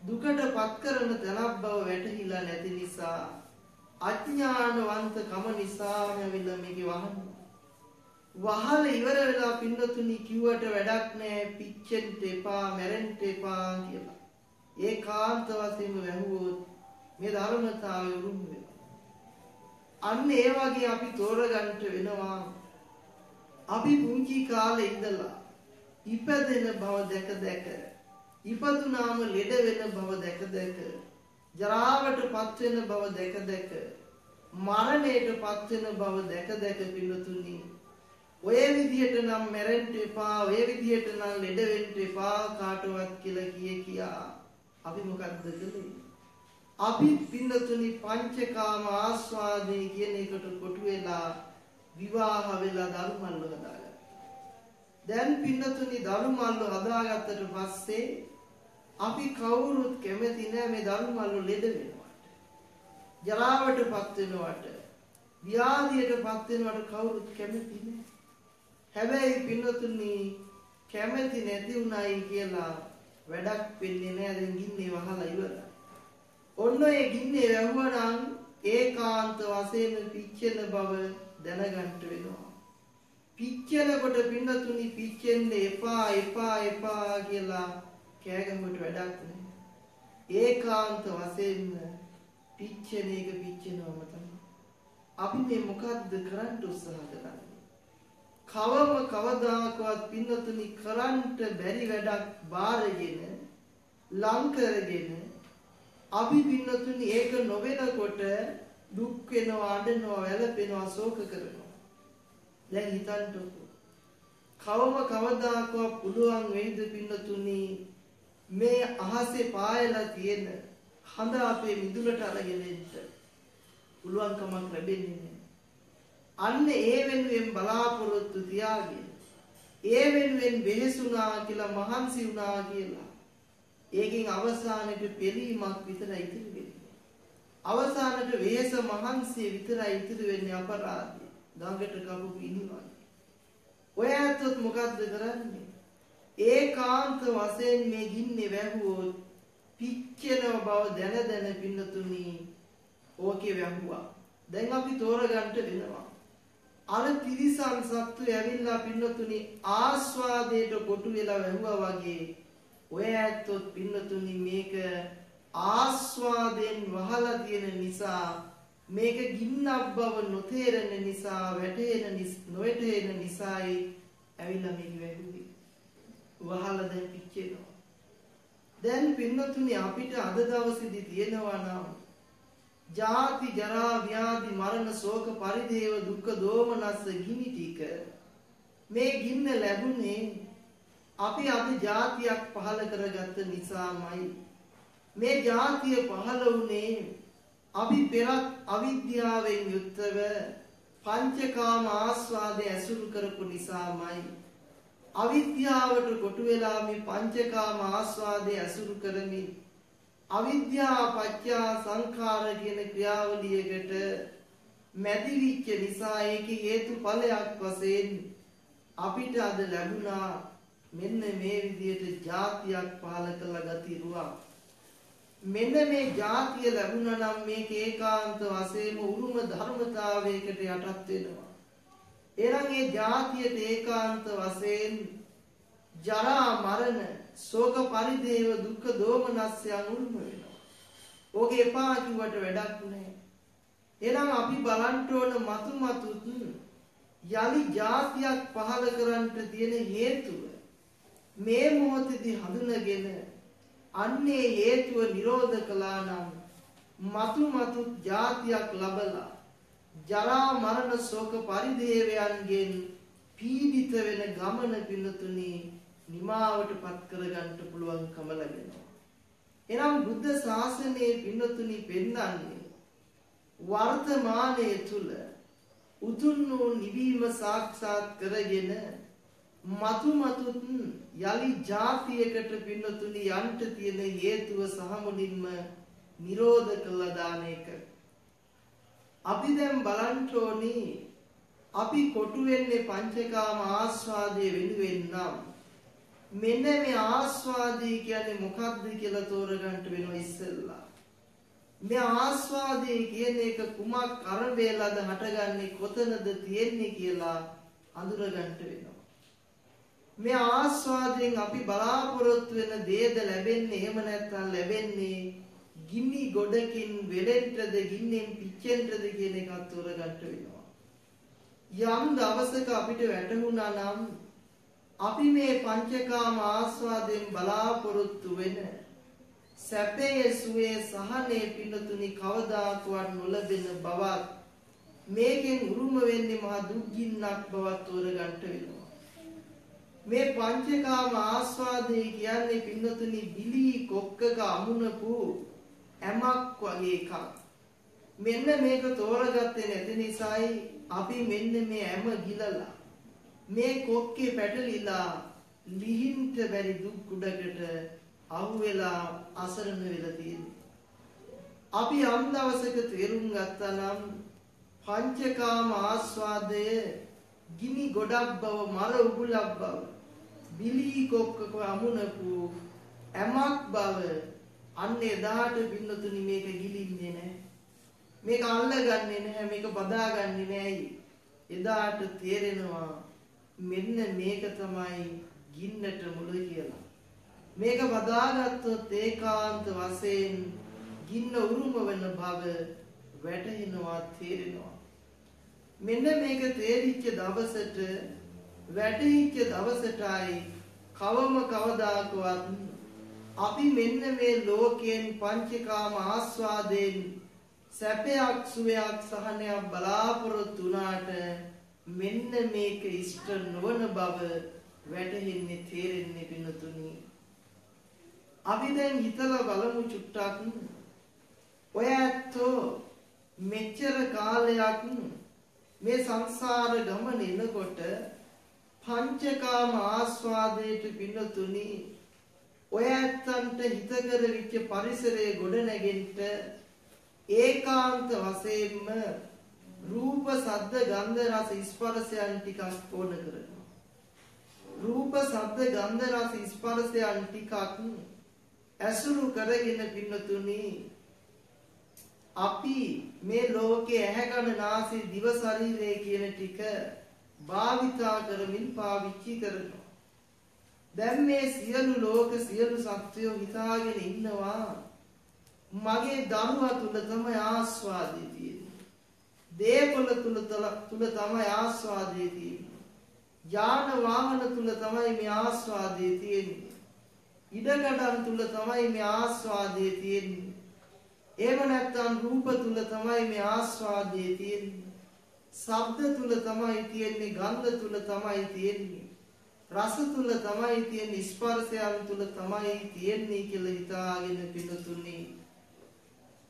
පත් කරන තැනක් බව වැටහිලා නැති නිසා අඥානවන්ත කම නිසාම ඇවිල්ලා මේකේ වහන්නේ. වහල ඉවර වෙලා පින්නතුනි කිව්වට වැඩක් නෑ පිච්චෙන්න එපා මැරෙන්න එපා කියලා. ඒකාන්ත වශයෙන්ම වැහුවොත් මේ ධර්මතාවය උරුම වෙනවා. අන්න ඒ වගේ අපි තෝරගන්න වෙනවා. අපි පුංචි කාලේ ඉඳලා ඉපදෙන බව දැක දැක ඉපදුනාම ලෙඩ වෙන බව දැක දැක ජරාවට පත් වෙන බව දැක දැක මරණයට පත් වෙන බව දැක දැක පිළිතුරුනි ඔය විදිහට නම් මැරෙන්න එපා ඔය විදිහට නම් ලෙඩ වෙන්න එපා කාටවත් කියලා කිය කියා. අපි මොකද්ද කළේ? අපි පින්නතුනි පංචකාම ආස්වාදේ කියන එකට කොටු වෙලා විවාහ වෙලා ධර්මල්ල හදාගත්තා. දැන් පින්නතුනි ධර්මල්ල හදාගත්තට පස්සේ අපි කවුරුත් කැමති නෑ මේ ධර්මවල ලෙඩ වෙනවට. ජරාවටපත් වෙනවට, ව්‍යාධියටපත් වෙනවට කවුරුත් කැමති නෑ. හැබැයි පින්වතුනි කැමති නැති උනායි කියලා වැඩක් වෙන්නේ නෑ දැන් ගින්නේ වහලා ඉවරයි. ඔන්න ඔය ගින්නේ වැහුවනම් ඒකාන්ත වශයෙන් පිච්චෙන බව දැනගන්න වෙනවා. පිච්චෙනකොට පින්නතුනි පිච්චෙන්න එපා එපා එපා කියලා කෑගහුවට වැඩක් නැහැ. ඒකාන්ත වශයෙන්ම පිච්චෙන එක පිච්චෙනවම තමයි. අපි මේ මොකද්ද කරන්න උත්සාහ කරන්නේ? කවම කවදාකවත් පින්නතුනි කරන්න බැරි වැඩක් බාරගෙන ලං කරගෙන අපි පින්නතුනි ඒක නොවෙනකොට දුක් වෙනවා අඬනවා වැළපෙනවා ශෝක කරනවා. දැන් හිතන්නකෝ කවම කවදාකවත් පුළුවන් වෙයිද පින්නතුනි මේ අහසේ පායලා තියෙන හඳ අපේ මිදුලට අරගෙන එන්න පුළුවන් කමක් ලැබෙන්නේ නැහැ. අන්න ඒ වෙනුවෙන් බලාපොරොත්තු තියාගෙන ඒ වෙනුවෙන් වෙහෙසුණා කියලා මහන්සි වුණා කියලා ඒකෙන් අවසානයේ පෙරීමක් විතරයි ඉතිරි වෙන්නේ. අවසානයේ වෙහෙස මහන්සිය විතරයි ඉතිරි වෙන්නේ අපරාධය. ගඟට කපු පිනිවන්නේ. ඔය ඇත්තොත් මොකද්ද කරන්නේ? ඒකාන්ත වශයෙන් මේ ගින්නේ වැහුවොත් පිච්චෙන බව දැන දැන පින්නතුනි ඕකේ වැහුවා. දැන් අපි තෝරගන්න වෙනවා. අර තිරිසන් සත්තු ඇවිල්ලා පින්නතුනි ආස්වාදයට කොටු වෙලා වැහුවා වගේ ඔය ඇත්තොත් පින්නතුනි මේක ආස්වාදයෙන් වහලා තියෙන නිසා මේක ගින්නක් බව නොතේරෙන නිසා වැටෙන නොවැටෙන නිසායි ඇවිල්ලා මේක වැහුවේ. වහලා දැන් පිච්චෙනවා. දැන් පින්නතුනි අපිට අද දවසේදී තියෙනවා නම් ජාති ජරා ව්‍යාධි මරණ ශෝක පරිදේව දුක්ඛ දෝමනස්ස ගිනි ටික මේ ගින්න ලැබුණේ අපි අද ජාතියක් පහල කරගත්ත නිසාමයි මේ ජාතිය පහල වුණේ අපි පෙරත් අවිද්‍යාවෙන් යුක්තව පංචකාම ආස්වාදය ඇසුරු කරපු නිසාමයි අවිද්‍යාවට කොටු වෙලා මේ පංචකාම ආස්වාදය ඇසුරු කරමින් අවිද්‍යා පත්‍යා සංඛාර කියන ක්‍රියාවලියකට මැදිවිච්ච නිසා ඒකේ හේතුඵලයක් වශයෙන් අපිට අද ලැබුණා. මෙන්න මේ විදිහට જાතියක් පහල කළ ගතිරුවක් මෙන්න මේ જાතිය ලැබුණා නම් මේක ඒකාන්ත වශයෙන්ම උරුම ධර්මතාවයකට යටත් වෙනවා. එනම් ඒ ජාතියට ඒකාන්ත වශයෙන් ජරා මරණ ශෝක පරිදේව දුක්ඛ දෝමනස්යන් උරුම වෙනවා. ඕකේ එපා කිව්වට වැඩක් නැහැ. එනම් අපි බලන්න ඕන මතු මතුත් යලි ජාතියක් පහල කරන්න තියෙන හේතුව මේ මොහොතේදී හඳුනගෙන අන්නේ හේතුව නිරෝධ කළා නම් මතු මතුත් ජාතියක් ලබලා ජරා මරණ ශෝක පරිදේවයන්ගෙන් පීඩිත වෙන ගමන පින්නතුනි නිමාවට පත් කරගන්න පුළුවන්කම ලැබෙනවා. එනම් බුද්ධ ශාසනයේ පින්නතුනි පෙන්වන්නේ වර්තමානයේ තුල උතුම් වූ නිවීම සාක්ෂාත් කරගෙන මතු මතුත් යලි જાතියකට පින්නතුනි යන්ට තියෙන හේතුව සහ මුලින්ම නිරෝධ කළ දාන එක. අපි දැන් බලන්න ඕනි අපි කොටු වෙන්නේ පංචකාම ආස්වාදයේ වෙනුවෙන් නම් මෙන්න මේ ආස්වාදේ කියන්නේ මොකක්ද කියලා තෝරගන්න වෙනවා ඉස්සෙල්ලා. මේ ආස්වාදේ කියන එක කුමක් කරවේලද හටගන්නේ කොතනද තියෙන්නේ කියලා අඳුරගන්න වෙනවා. මේ ආස්වාදයෙන් අපි බලාපොරොත්තු වෙන දේද ලැබෙන්නේ එහෙම නැත්නම් ලැබෙන්නේ ගිනි ගොඩකින් වෙලෙන්ටද ගින්නෙන් පිච්චෙන්ටද කියන එකත් තෝරගන්න වෙනවා. යම් දවසක අපිට වැටහුණා නම් අපි මේ පංචකාම ආස්වාදයෙන් බලාපොරොත්තු වෙන සැපයේ සුවේ සහනේ පිනතුනි කවදාකවත් නොලබෙන බවත් මේකෙන් උරුම වෙන්නේ මහ දුක්ගින්නක් බවත් තෝරගන්න වෙනවා මේ පංචකාම ආස්වාදේ කියන්නේ පින්නතුනි බිලි කොක්කක අමුණපු ඇමක් වගේ එකක් මෙන්න මේක තෝරගත්තේ නැති නිසායි අපි මෙන්න මේ ඇම ගිලලා මේ කොක්කේ පැටලිලා ලිහින්ට බැරි දුක් කුඩකට අහුවෙලා අසරණ වෙලා තියෙන්නේ. අපි යම් දවසක තේරුම් ගත්තා නම් පංචකාම ආස්වාදය ගිනි ගොඩක් බව මර උගුලක් බව බිලී කොක්කක අමුණපු ඇමක් බව අන්න එදාට බින්නතුනි මේක ගිලින්නේ නැහැ. මේක අල්ලගන්නේ නැහැ මේක බදාගන්නේ නැහැ. එදාට තේරෙනවා මෙන්න මේක තමයි ගින්නට මුල කියලා. මේක වදාගත්තොත් ඒකාන්ත වශයෙන් ගින්න උරුම වෙන බව වැටහෙනවා තේරෙනවා. මෙන්න මේක තේරිච්ච දවසට වැටහිච්ච දවසටයි කවම කවදාකවත් අපි මෙන්න මේ ලෝකයෙන් පංචකාම ආස්වාදයෙන් සැපයක් සුවයක් සහනයක් බලාපොරොත්තු වුණාට මෙන්න මේක ඉෂ්ට නොවන බව වැටහෙන්නේ තේරෙන්නේ පින්නතුනි. අපි දැන් හිතලා බලමු චුට්ටක් ඔය ඇත්තෝ මෙච්චර කාලයක් මේ සංසාර ගමන එනකොට පංචකාම ආස්වාදයට පින්නතුනි ඔය ඇත්තන්ට හිතකර විච්ච පරිසරයේ ගොඩ නැගෙන්න ඒකාන්ත වශයෙන්ම රූප සද්ද ගන්ධ රස ස්පර්ශයන් ටිකක් ඕන කරනවා. රූප සද්ද ගන්ධ රස ස්පර්ශයන් ටිකක් ඇසුරු කරගෙන පින්නතුනි අපි මේ ලෝකයේ ඇහැ කන නාසය දිව ශරීරය කියන ටික භාවිතා කරමින් පාවිච්චි කරනවා. දැන් මේ සියලු ලෝක සියලු සත්වයෝ හිතාගෙන ඉන්නවා මගේ දරුවා තුල තමයි ආස්වාදේ තියෙන්නේ. දේපල තුල තුල තමයි ආස්වාදේ තියෙන්නේ. යාන වාහන තුල තමයි මේ ආස්වාදේ තියෙන්නේ. ඉඩකඩම් තුල තමයි මේ ආස්වාදේ තියෙන්නේ. එහෙම නැත්නම් රූප තුල තමයි මේ ආස්වාදේ තියෙන්නේ. ශබ්ද තුල තමයි තියෙන්නේ, ගන්ධ තුල තමයි තියෙන්නේ. රස තුල තමයි තියෙන්නේ ස්පර්ශයන් තුල තමයි තියෙන්නේ කියලා හිතාගෙන පිටුතුනි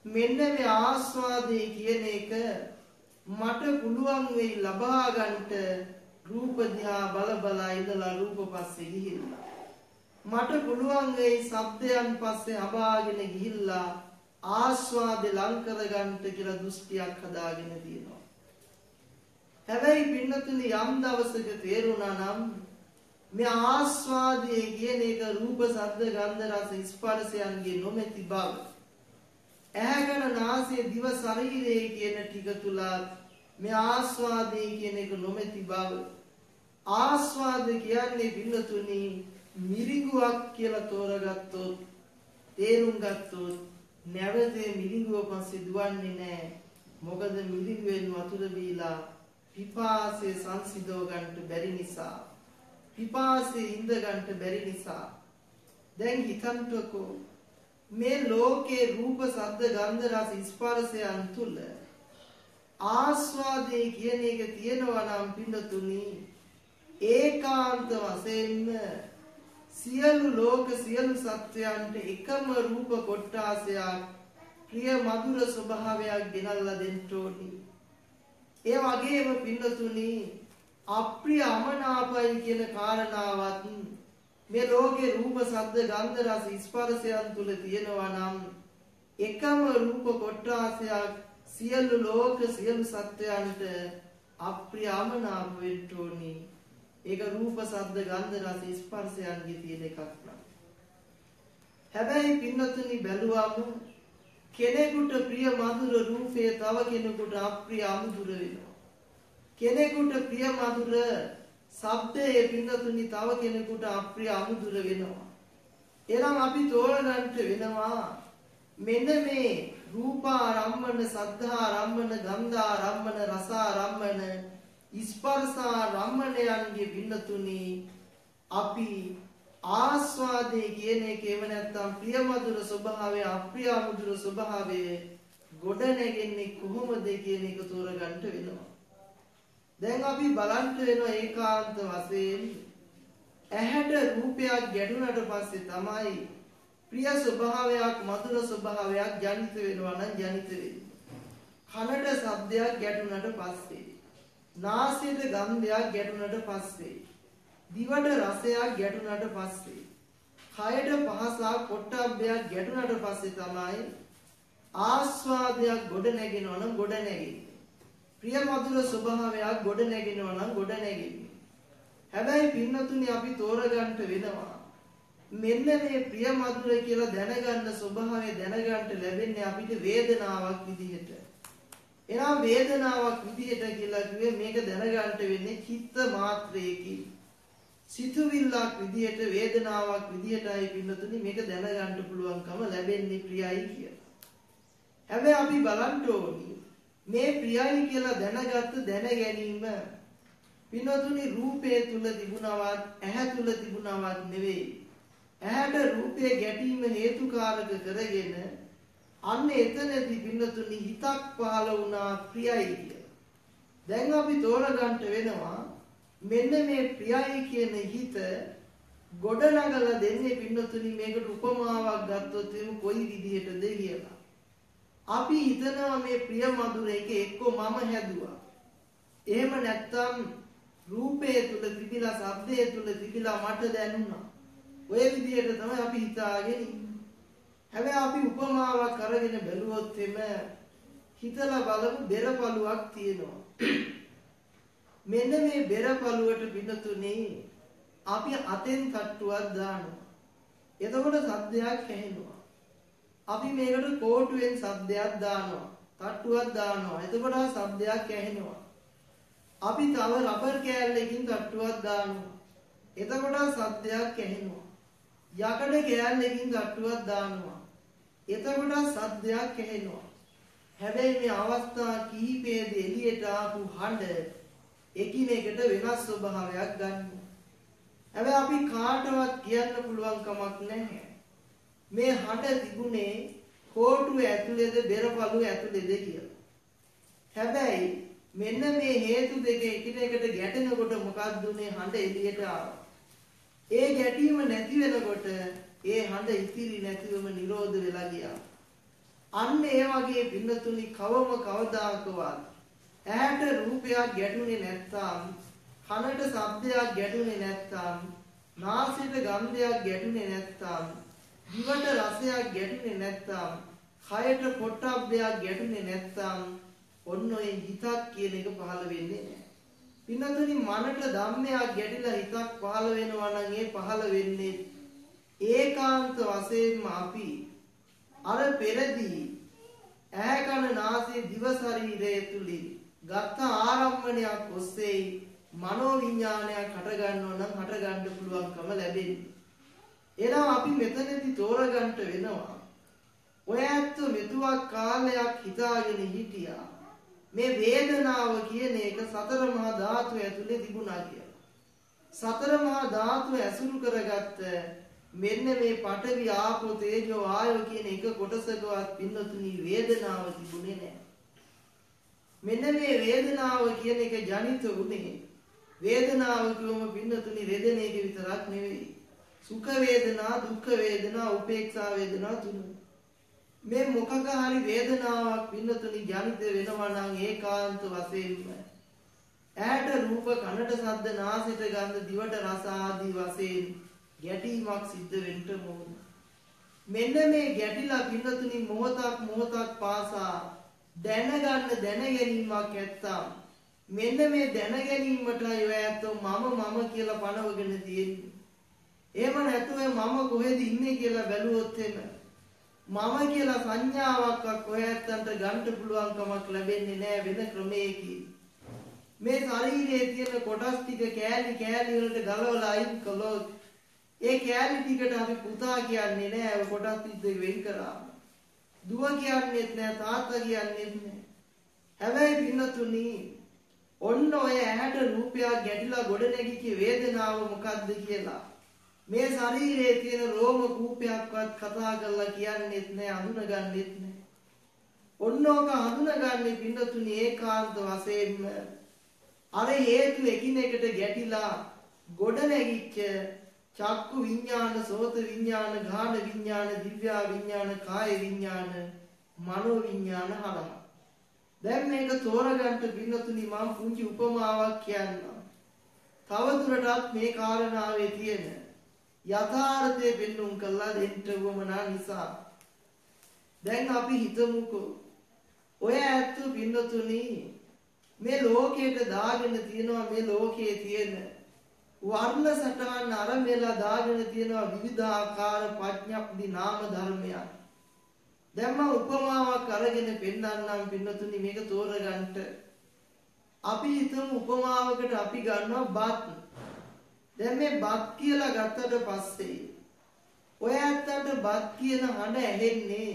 මෙන්න මේ ආස්වාදේ කියන එක මට පුළුවන් වෙයි ලබා ගන්නට රූප දිහා බල බල ඉඳලා රූප පස්සේ ගිහිල්ලා. මට පුළුවන් වෙයි ශබ්දයන් පස්සේ අබාගෙන ගිහිල්ලා ආස්වාදේ ලං කර ගන්නට කියලා දෘෂ්ටියක් හදාගෙන තියෙනවා. හැබැයි පින්නතුනි යම් දවසක තේරුණා නම් මේ ආස්වාදයේ කියන එක රූප ශබ්ද ගන්ධ රස ස්පර්ශයන්ගේ නොමැති බව. ඇහැකන නාසය දිව ශරීරය කියන ටික තුල මේ ආස්වාදයේ කියන එක නොමැති බව. ආස්වාද කියන්නේ බින්නතුනි මිරිඟුවක් කියලා තෝරගත්තොත් තේරුම් ගත්තොත් නැවතේ මිරිඟුව පස්සේ දුවන්නේ නැහැ. මොකද මිරිඟුවෙන් වතුර බීලා පිපාසය සංසිඳව ගන්නට බැරි නිසා. පිපාසයේ ඉඳ ගන්නට බැරි නිසා දැන් හිතන්නකෝ මේ ලෝකේ රූප ශබ්ද ගන්ධ රස ස්පර්ශයන් තුල ආස්වාදේ කියන එක තියෙනවා නම් පින්නතුනි ඒකාන්ත වශයෙන්ම සියලු ලෝක සියලු සත්වයන්ට එකම රූප කොටාසයක් ප්‍රිය මధుර ස්වභාවයක් ගෙනල්ලා දෙන්න ඕනි. ඒ වගේම පින්නතුනි අප්‍රිය අමනාපයි කියන කාරණාවත් මේ ලෝකේ රූප ශබ්ද ගන්ධ රස ස්පර්ශයන් තුල තියෙනවා නම් එකම රූප කොටාසයක් සියලු ලෝක සියලු සත්වයන්ට අප්‍රිය අමනාප වෙන්න ඕනි. ඒක රූප ශබ්ද ගන්ධ රස ස්පර්ශයන්ගේ තියෙන එකක් නම්. හැබැයි පින්නතුනි බැලුවම කෙනෙකුට ප්‍රිය මధుර රූපය තව කෙනෙකුට අප්‍රිය අමුදුර වෙනවා. කෙනෙකුට ප්‍රිය මధుර ශබ්දයේ පින්නතුනි තව කෙනෙකුට අප්‍රිය අමුදුර වෙනවා. එනම් අපි තෝරගන්නට වෙනවා මෙන්න මේ රූපාරම්මන, සද්ධාරම්මන, ගන්ධාරම්මන, රසාරම්මන, ස්පර්ශාරම්මණයන්ගේ පින්නතුනි අපි ආස්වාදයේ කියන එකේම නැත්තම් ප්‍රියමధుර ස්වභාවය අප්‍රියමధుර ස්වභාවය ගොඩ නැගෙන්නේ කොහොමද කියන එක තෝරගන්න වෙනවා දැන් අපි බලන්න වෙනවා ඒකාන්ත වශයෙන් ඇහැට රූපයක් ගැටුණට පස්සේ තමයි ප්‍රිය ස්වභාවයක් මధుර ස්වභාවයක් ජනිත වෙනවා නම් ජනිත වෙන්නේ. කනට ශබ්දයක් ගැටුණට පස්සේ නාසයට ගන්ධයක් ගැටුණට පස්සේ දිවට රසයක් ගැටුණට පස්සේ කයට පහසක් පොට්ටබ්බයක් ගැටුණට පස්සේ තමයි ආස්වාදයක් ගොඩ නැගෙනවා නම් ගොඩ නැගෙන්නේ. ප්‍රිය මధుර ස්වභාවයක් ගොඩ නැගෙනවා නම් ගොඩ නැගෙන්නේ. හැබැයි පින්නතුනි අපි තෝරගන්න වෙනවා. මෙන්න මේ ප්‍රිය මధుර කියලා දැනගන්න ස්වභාවය දැනගන්න ලැබෙන්නේ අපිට වේදනාවක් විදිහට. එනම් වේදනාවක් විදිහට කියලා කිව්වේ මේක දැනගන්න වෙන්නේ චිත්ත මාත්‍රයකින්. සිතුවිල්ලක් විදිහට වේදනාවක් විදිහටයි පින්නතුනි මේක දැනගන්න පුළුවන්කම ලැබෙන්නේ ප්‍රියයි කියලා. හැබැයි අපි බලන්න ඕනි මේ ප්‍රියයි කියලා දැනගත්ත දැන ගැනීම පිනතුනි රූපයේ තුල තිබුණවත් ඇහැ තුල තිබුණවත් නෙවෙයි. ඇහැට රූපයේ ගැටීම හේතුකාරක කරගෙන අන්න එතනදී පිනතුනි හිතක් පහළ වුණා ප්‍රියයි කියලා. දැන් අපි තෝරගන්න වෙනවා මෙන්න මේ ප්‍රියයි කියන හිත ගොඩනගලා දෙන්නේ පින්නතුනි මේකට උපමාවක් ගත්තොත් එමු කොයි විදිහටද කියලා. අපි හිතනවා මේ ප්‍රිය මధుර එක එක්ක මම හැදුවා. එහෙම නැත්තම් රූපය තුල තිබිලා ශබ්දය තුල තිබිලා මට දැනුණා. ඔය විදිහට තමයි අපි හිතාගෙන ඉන්නේ. හැබැයි අපි උපමාවක් අරගෙන බැලුවොත් එම හිතලා බලමු බෙරපළුවක් තියෙනවා. මෙන්න මේ බෙරපළුවට පිටතුනේ අපි අතෙන් තට්ටුවක් දානවා. එතකොට සද්දයක් ඇහෙනවා. අපි මේකට කෝටුවෙන් සද්දයක් දානවා. තට්ටුවක් දානවා. එතකොට සද්දයක් ඇහෙනවා. අපි තව රබර් කෑල්ලකින් තට්ටුවක් දානවා. එතකොට සද්දයක් ඇහෙනවා. යකඩ කෑල්ලකින් තට්ටුවක් දානවා. එතකොට සද්දයක් ඇහෙනවා. හැබැයි මේ අවස්ථා කිහිපයේදී එළියට ආපු හඬ එකිනෙකට වෙනස් ස්වභාවයක් ගන්නවා. හැබැයි අපි කාටවත් කියන්න පුළුවන් කමක් නැහැ. මේ හඬ තිබුණේ කෝටුව ඇතුලේද බෙරපළුව ඇතුලේද කියලා. හැබැයි මෙන්න මේ හේතු දෙක එකිනෙකට ගැටෙනකොට මොකක්ද උනේ හඬ එළියට ආවා. ඒ ගැටීම නැති වෙනකොට ඒ හඬ ඉතිරි නැතිවම නිරෝධ වෙලා ගියා. අන්න ඒ වගේ පින්නතුනි කවම කවදාකවත් ඇහැට රූපයක් ගැටුනේ නැත්නම් කනට ශබ්දයක් ගැටුනේ නැත්නම් නාසයට ගන්ධයක් ගැටුනේ නැත්නම් දිවට රසයක් ගැටුනේ නැත්නම් කයට පොට්ටබ්බයක් ගැටුනේ නැත්නම් ඔන්න ඔය හිතක් කියන එක පහළ වෙන්නේ නැහැ. පින්නතුනි මනට ධම්මයක් ගැටිලා හිතක් පහළ වෙනවා නම් ඒ පහළ වෙන්නේ ඒකාන්ත වශයෙන්ම අපි අර පෙරදී ඇහැ කන නාසය දිව ශරීරය තුලින් ගත්ත ආරම්භණයක් ඔස්සේ මනෝ විඥානයක් හටගන්නව නම් හටගන්න පුළුවන්කම ලැබෙන්නේ. එහෙනම් අපි මෙතනදී තෝරගන්න වෙනවා. ඔය ඇත්ත මෙතුවක් කාලයක් හිතාගෙන හිටියා. මේ වේදනාව කියන එක සතර මහා ධාතු ඇතුලේ තිබුණා කියලා. සතර මහා ධාතු ඇසුරු කරගත්ත මෙන්න මේ පඨවි ආපෝ තේජෝ ආයෝ කියන එක කොටසකවත් පින්නතුනි වේදනාව තිබුණේ නැහැ. මෙන්න මේ වේදනාව කියන එක ජනිත වුණේ වේදනාව කියවම පින්නතුනි රෙදෙන එක විතරක් නෙවෙයි. සුඛ වේදනා, දුක්ඛ වේදනා, උපේක්ෂා වේදනා තුන. මේ මොකක හරි වේදනාවක් පින්නතුනි ජනිත වෙනවා නම් ඒකාන්ත වශයෙන්ම ඈට රූප කනට ශබ්ද නාසයට ගන්ධ දිවට රස ආදී වශයෙන් ගැටීමක් සිද්ධ වෙන්න ඕන. මෙන්න මේ ගැටිලා පින්නතුනි මොහොතක් මොහොතක් පාසා දැනගන්න දැනගැනීමක් ඇත්තම් මෙන්න මේ දැනගැනීමටයි ඔය ඇත්තෝ මම මම කියලා පනවගෙන තියෙන්නේ. එහෙම නැතුව මම කොහෙද ඉන්නේ කියලා බැලුවොත් එන මම කියලා සංඥාවක් ඔය ඇත්තන්ට ගන්න පුළුවන් කමක් ලැබෙන්නේ නැහැ වෙන ක්‍රමයකින්. මේ ශරීරයේ තියෙන කොටස් ටික කෑලි කෑලි වලට ගලවලා අයින් කළොත් ඒ කෑලි ටිකට අපි පුතා කියන්නේ නැහැ ඔය කොටස් ටික වෙන් කරා. දුව කියන්නේත් නැහැ තාත්තා කියන්නේත් නැහැ. හැබැයි පින්නතුනි ඔන්න ඔය ඇහැට රූපයක් ගැටිලා ගොඩ නැගිච්ච වේදනාව මොකද්ද කියලා මේ ශරීරයේ තියෙන රෝම කූපයක්වත් කතා කරලා කියන්නේත් නැහැ අඳුනගන්නෙත් නැහැ. ඔන්න ඕක අඳුනගන්නේ පින්නතුනි ඒකාන්ත වශයෙන්ම අර හේතු එකිනෙකට ගැටිලා ගොඩ නැගිච්ච චක්කු විඥාන, සෝත විඥාන, ගාන විඥාන, දිව්‍යා විඥාන, කාය විඥාන, මනෝ විඥාන හරහා. දැන් මේක තෝරගන්න බින්නතුනි මම පුංචි උපමාවක් කියන්නම්. තවදුරටත් මේ කාරණාවේ තියෙන යථාර්ථය පෙන්눔 කළා දෙන්න වමනා නිසා දැන් අපි හිතමුකෝ ඔය ඇත්ත බින්නතුනි මේ ලෝකයට දාගෙන තියෙනවා මේ ලෝකයේ තියෙන වර්ණ සටහන් අරඹලා දාගෙන තියෙනවා විවිධාකාර ප්‍රඥප්ති නාම ධර්මයන්. දැන් මම උපමාවක් අරගෙන පෙන්නන්නම් පින්නතුනි මේක තෝරගන්න. අපි හිතමු උපමාවකට අපි ගන්නවා බත්. දැන් මේ බත් කියලා ගත්තට පස්සේ ඔය ඇත්තට බත් කියන හඬ ඇහෙන්නේ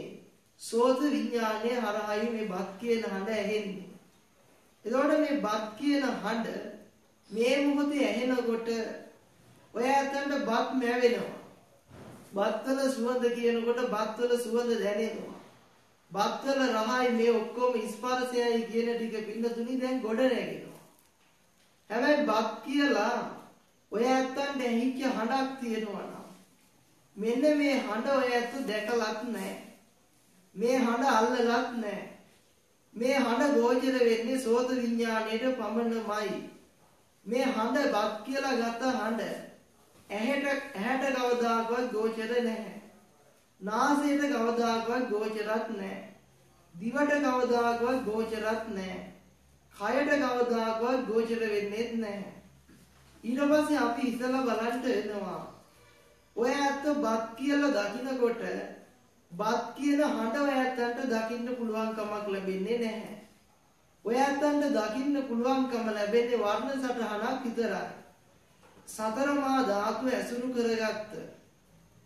සෝත විඥානයේ හරහායි මේ බත් කියන හඬ ඇහෙන්නේ. එතකොට මේ බත් කියන හඬ මේ මොහොතේ ඇහෙනකොට ඔය ඇත්තන්ට බත් මැවෙනවා. බත්වල සුවඳ කියනකොට බත්වල සුවඳ දැනෙනවා. බත්වල රහයි මේ ඔක්කොම ස්පර්ශයයි කියන ටික පින්නතුනි දැන් ගොඩ නැගෙනවා. හැබැයි බත් කියලා ඔය ඇත්තන්ට ඇහිච්ච හඬක් තියෙනවා නම් මෙන්න මේ හඬ ඔය ඇත්ත දැකලත් නැහැ. මේ හඬ අල්ලලත් නැහැ. මේ හඬ ගෝචර වෙන්නේ සෝත විඥාණයට පමණමයි. මේ හඬ බත් කියලා ගත හඬ ඇහැට ඇහැට කවදාකවත් ගෝචර නැහැ. නාසයට කවදාකවත් ගෝචරත් නැහැ. දිවට කවදාකවත් ගෝචරත් නැහැ. කයට කවදාකවත් ගෝචර වෙන්නේත් නැහැ. ඊට පස්සේ අපි ඉතලා බලන්න වෙනවා. ඔය ඇත්ත බත් කියලා දකින්නකොට බත් කියන හඬ ඔය ඇත්තන්ට දකින්න පුළුවන් කමක් ලැබෙන්නේ නැහැ. ඔය ඇත්තන්ට දකින්න පුළුවන්කම ලැබෙන්නේ වර්ණ සටහනක් විතරයි. සතර මා ධාතු ඇසුරු කරගත්ත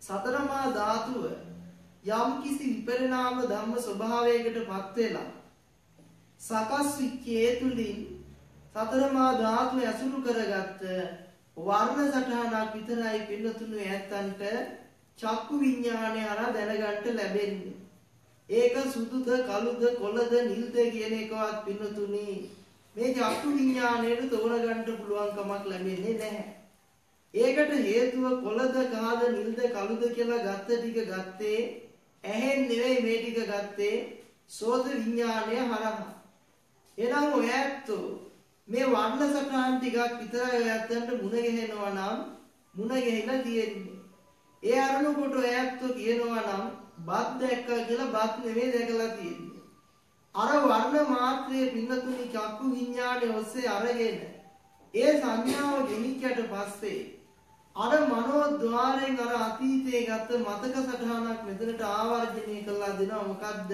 සතර මා ධාතුව යම් කිසි විපරිණාම ධම්ම ස්වභාවයකටපත් වෙලා සකස් වෙච්ච ඒ තුලින් සතර මා ධාතු ඇසුරු කරගත්ත වර්ණ සටහනක් විතරයි පින්නතුණු ඇත්තන්ට චක්කු විඥානය හරහා දැනගන්න ලැබෙන්නේ. ඒක සුදුද කළුද කොළද නිල්ද කියන එකවත් පින්නතුණි මේ චක්කු විඥාණයට තෝරගන්න පුළුවන් කමක් ලැබෙන්නේ නැහැ. ඒකට හේතුව කොළද කහද නිල්ද කළුද කියලා ගත්ත ටික ගත්තේ ඇහෙන් නෙවෙයි මේ ටික ගත්තේ සෝත විඥාණය හරහා. එනම් ඔය ඇත්තෝ මේ වර්ණ සටහන් ටිකක් විතරයි ඔය ඇත්තන්ට මුණ ගැහෙනවා නම් මුණ ගැහිලා තියෙන්නේ. ඒ අරනකොට ඔය ඇත්තෝ කියනවා නම් බත් දැක්කා කියලා බත් නෙවෙයි දැකලා තියෙන්නේ. අර වර්ණ මාත්‍රයේ පින්නතුනි චක්කු විඥානයේ ඔස්සේ අරගෙන ඒ සංඥාව ගෙනිච්චට පස්සේ අර මනෝද්වාරයෙන් අර අතීතයේ ගත්ත මතක සටහනක් මෙතනට ආවර්ජනය කරලා දෙනවා මොකද්ද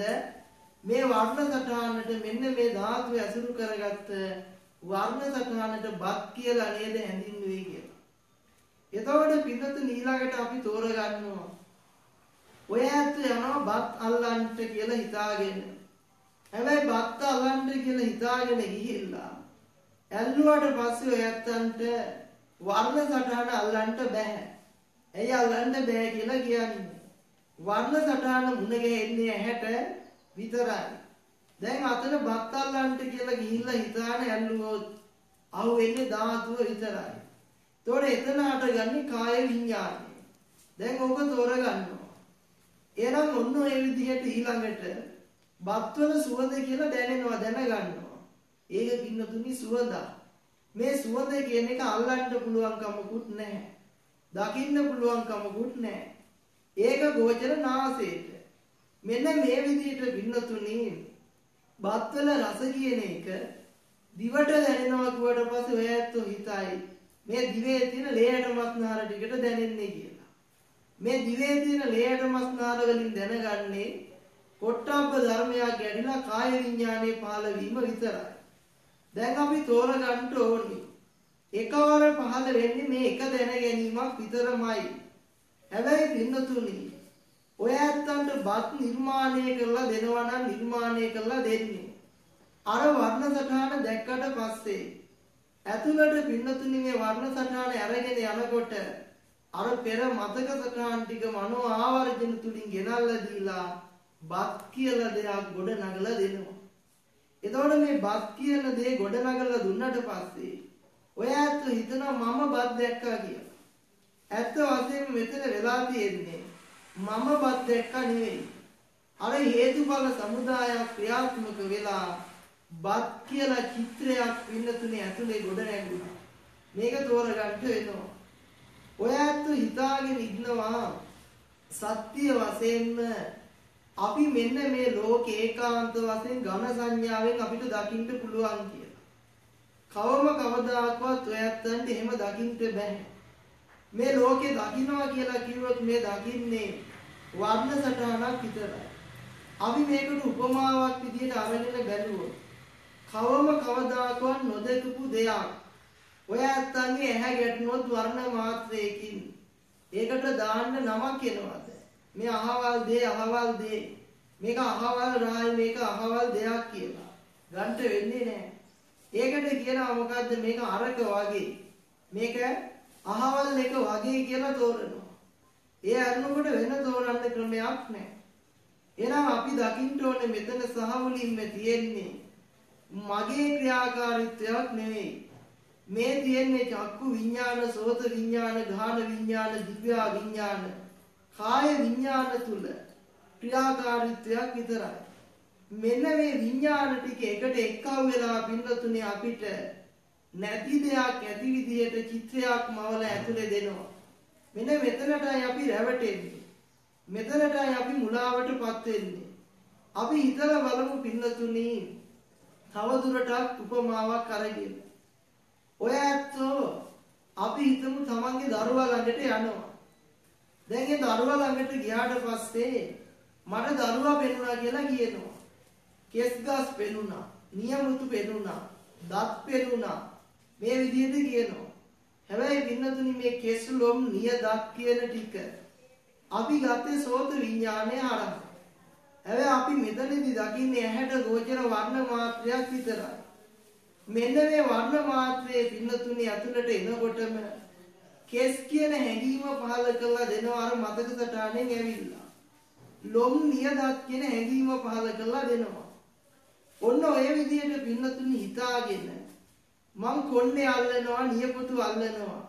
මේ වර්ණ සටහනට මෙන්න මේ ධාතු ඇසුරු කරගත්ත වර්ණ සටහනට බත් කියලා නේද හැඳින්වෙයි කියලා. එතකොට පින්නත ඊළඟට අපි තෝරගන්නවා. ඔය ඇත්ත යනවා බත් අල්ලන්ට කියලා හිතාගෙන. හැබැයි බත් අල්ලන්න කියලා හිතාගෙන ගිහිල්ලා ඇල්ලුවාට පස්සේ ඔය ඇත්තන්ට වර්ණ සටහන අල්ලන්න බෑ. ඇයි අල්ලන්න බෑ කියලා කියන්නේ. වර්ණ සටහන මුණ ගැහෙන්නේ ඇහැට විතරයි. දැන් අතන බත් අල්ලන්ට කියලා ගිහිල්ලා හිතාන ඇල්ලුවොත් අහු වෙන්නේ ධාතුව විතරයි. ඒතකොට එතන හටගන්නේ කාය විඤ්ඤාණය. දැන් ඕක තෝරගන්නවා. එහෙනම් ඔන්න ඔය විදිහට ඊළඟට බත්වල සුවඳ කියලා දැනෙනවා දැනගන්නවා. ඒක පින්නතුනි සුවඳක්. මේ සුවඳ කියන එක අල්ලන්න පුළුවන් කමකුත් නැහැ. දකින්න පුළුවන් කමකුත් නැහැ. ඒක ගෝචර නාසයට. මෙන්න මේ විදිහට පින්නතුනි බත්වල රස කියන එක දිවට දැනෙනවා කිව්වට පස්සේ ඔය ඇත්තෝ හිතයි මේ දිවේ තියෙන ලේයට මස්නාර ටිකට දැනෙන්නේ කියලා. මේ දිවේ තියෙන ලේයට මස්නාර වලින් දැනගන්නේ පොට්ටබ්බ ධර්මයක් ගැඩිලා කාය විඥානයේ පහළ වීම විතරයි. දැන් අපි තෝරගන්න ඕනේ. එකවර පහළ වෙන්නේ මේ එක දැන ගැනීමක් විතරමයි. හැබැයි පින්නතුනි ඔය ඇත්තන්ට බත් නිර්මාණය කරලා දෙනවා නම් නිර්මාණය කරලා දෙන්නේ. අර වර්ණ සටහන දැක්කට පස්සේ ඇතුළට පින්නතුනි මේ වර්ණ සටහන අරගෙන යනකොට අර පෙර මතක සටහන් ටික මනෝ ආවර්ජන තුලින් ගෙනල්ලා දීලා බත් කියලා දෙයක් ගොඩ නගලා දෙනවා. එතකොට මේ බත් කියන දේ ගොඩ නගලා දුන්නට පස්සේ ඔය ඇත්ත හිතනවා මම බත් දැක්කා කියලා. ඇත්ත වශයෙන්ම මෙතන වෙලා තියෙන්නේ මම බත් දැක්කා නෙවෙයි. අර හේතුඵල සමුදායක් ක්‍රියාත්මක වෙලා බත් කියලා චිත්‍රයක් පින්නතුනේ ඇතුලේ ගොඩ නැගුණා. මේක තෝරගන්න වෙනවා. ඔය ඇත්ත හිතාගෙන ඉන්නවා සත්‍ය වශයෙන්ම අපි මෙන්න මේ ලෝක ඒකාන්ත වශයෙන් ඝන සංඥාවෙන් අපිට දකින්න පුළුවන් කියලා. කවම කවදාකවත් ඔය ඇත්තන්ට එහෙම දකින්න බෑ. මේ ලෝකේ දකින්නවා කියලා කිව්වොත් මේ දකින්නේ වර්ණ සටහනක් විතරයි. අපි මේකට උපමාවක් විදිහට අරගෙන බැලුවොත් කවම කවදාකවත් නොදකපු දෙයක්. ඔය ඇත්තන්ගේ ඇහැ ගැටුනොත් වර්ණ මාත්‍රයකින්. ඒකට දාන්න නමක් එනවාද? මේ අහවල් දේ අහවල් දේ. මේක අහවල් රායි මේක අහවල් දෙයක් කියලා. ගන්නට වෙන්නේ නැහැ ඒකට කියනවා මොකද්ද? මේක අරක වගේ. මේක අහවල් එක වගේ කියලා තෝරනවා. ඒ අරනකොට වෙන තෝරන්න ක්‍රමයක් නැහැ එහෙනම් අපි දකින්න ඕනේ මෙතන සහවුලින්ම තියෙන්නේ මගේ ක්‍රියාකාරීත්වයක් නෙවෙයි. මේ තියෙන්නේ චක්කු විඥාන, සෝත විඥාන, ගාහන විඥාන, දිව්‍යා විඥාන, කාය විඥාන තුල ක්‍රියාකාරීත්වයක් විතරයි. මෙන්න මේ විඥාන ටික එකට එක්කව වෙලා පින්නතුනේ අපිට නැති දෙයක් ඇති විදිහට චිත්‍රයක් මවල ඇතුලේ දෙනවා. මෙන්න මෙතනටයි අපි රැවටෙන්නේ. මෙතනටයි අපි මුලාවටපත් වෙන්නේ. අපි හිතලා බලමු පින්නතුනි තවදුරටත් උපමාවක් අරගෙන. ඔය ඇත්තෝ අපි හිතමු තමන්ගේ දරුවා ළඟට යනවා. දැන් ඒ දරුවා ළඟට ගියාට පස්සේ මට දරුවා පෙනුණා කියලා කියනවා. කෙස් ගස් පෙනුණා, නියමුතු පෙනුණා, දත් පෙනුණා. මේ විදිහට කියනවා. හැබැයි පින්නතුනි මේ කෙස් ලොම් නිය දත් කියන ටික අපි ගත්තේ සෝත විඥානයේ ආරම්භය. හැබැයි අපි මෙතනදී දකින්නේ ඇහැට ගෝචර වර්ණ මාත්‍රයක් විතරයි. මෙන්න මේ වර්ණ මාත්‍රයේ පින්නතුනි ඇතුළට එනකොටම කෙස් කියන හැඟීම පහල කරලා දෙනවා අර මතක සටහනෙන් ඇවිල්ලා. ලොම් නියදත් කියන හැඟීම පහල කරලා දෙනවා. ඔන්න ඔය විදිහට පින්නතුනි හිතාගෙන මං කොණ්ඩේ අල්ලනවා නියපොතු අල්ලනවා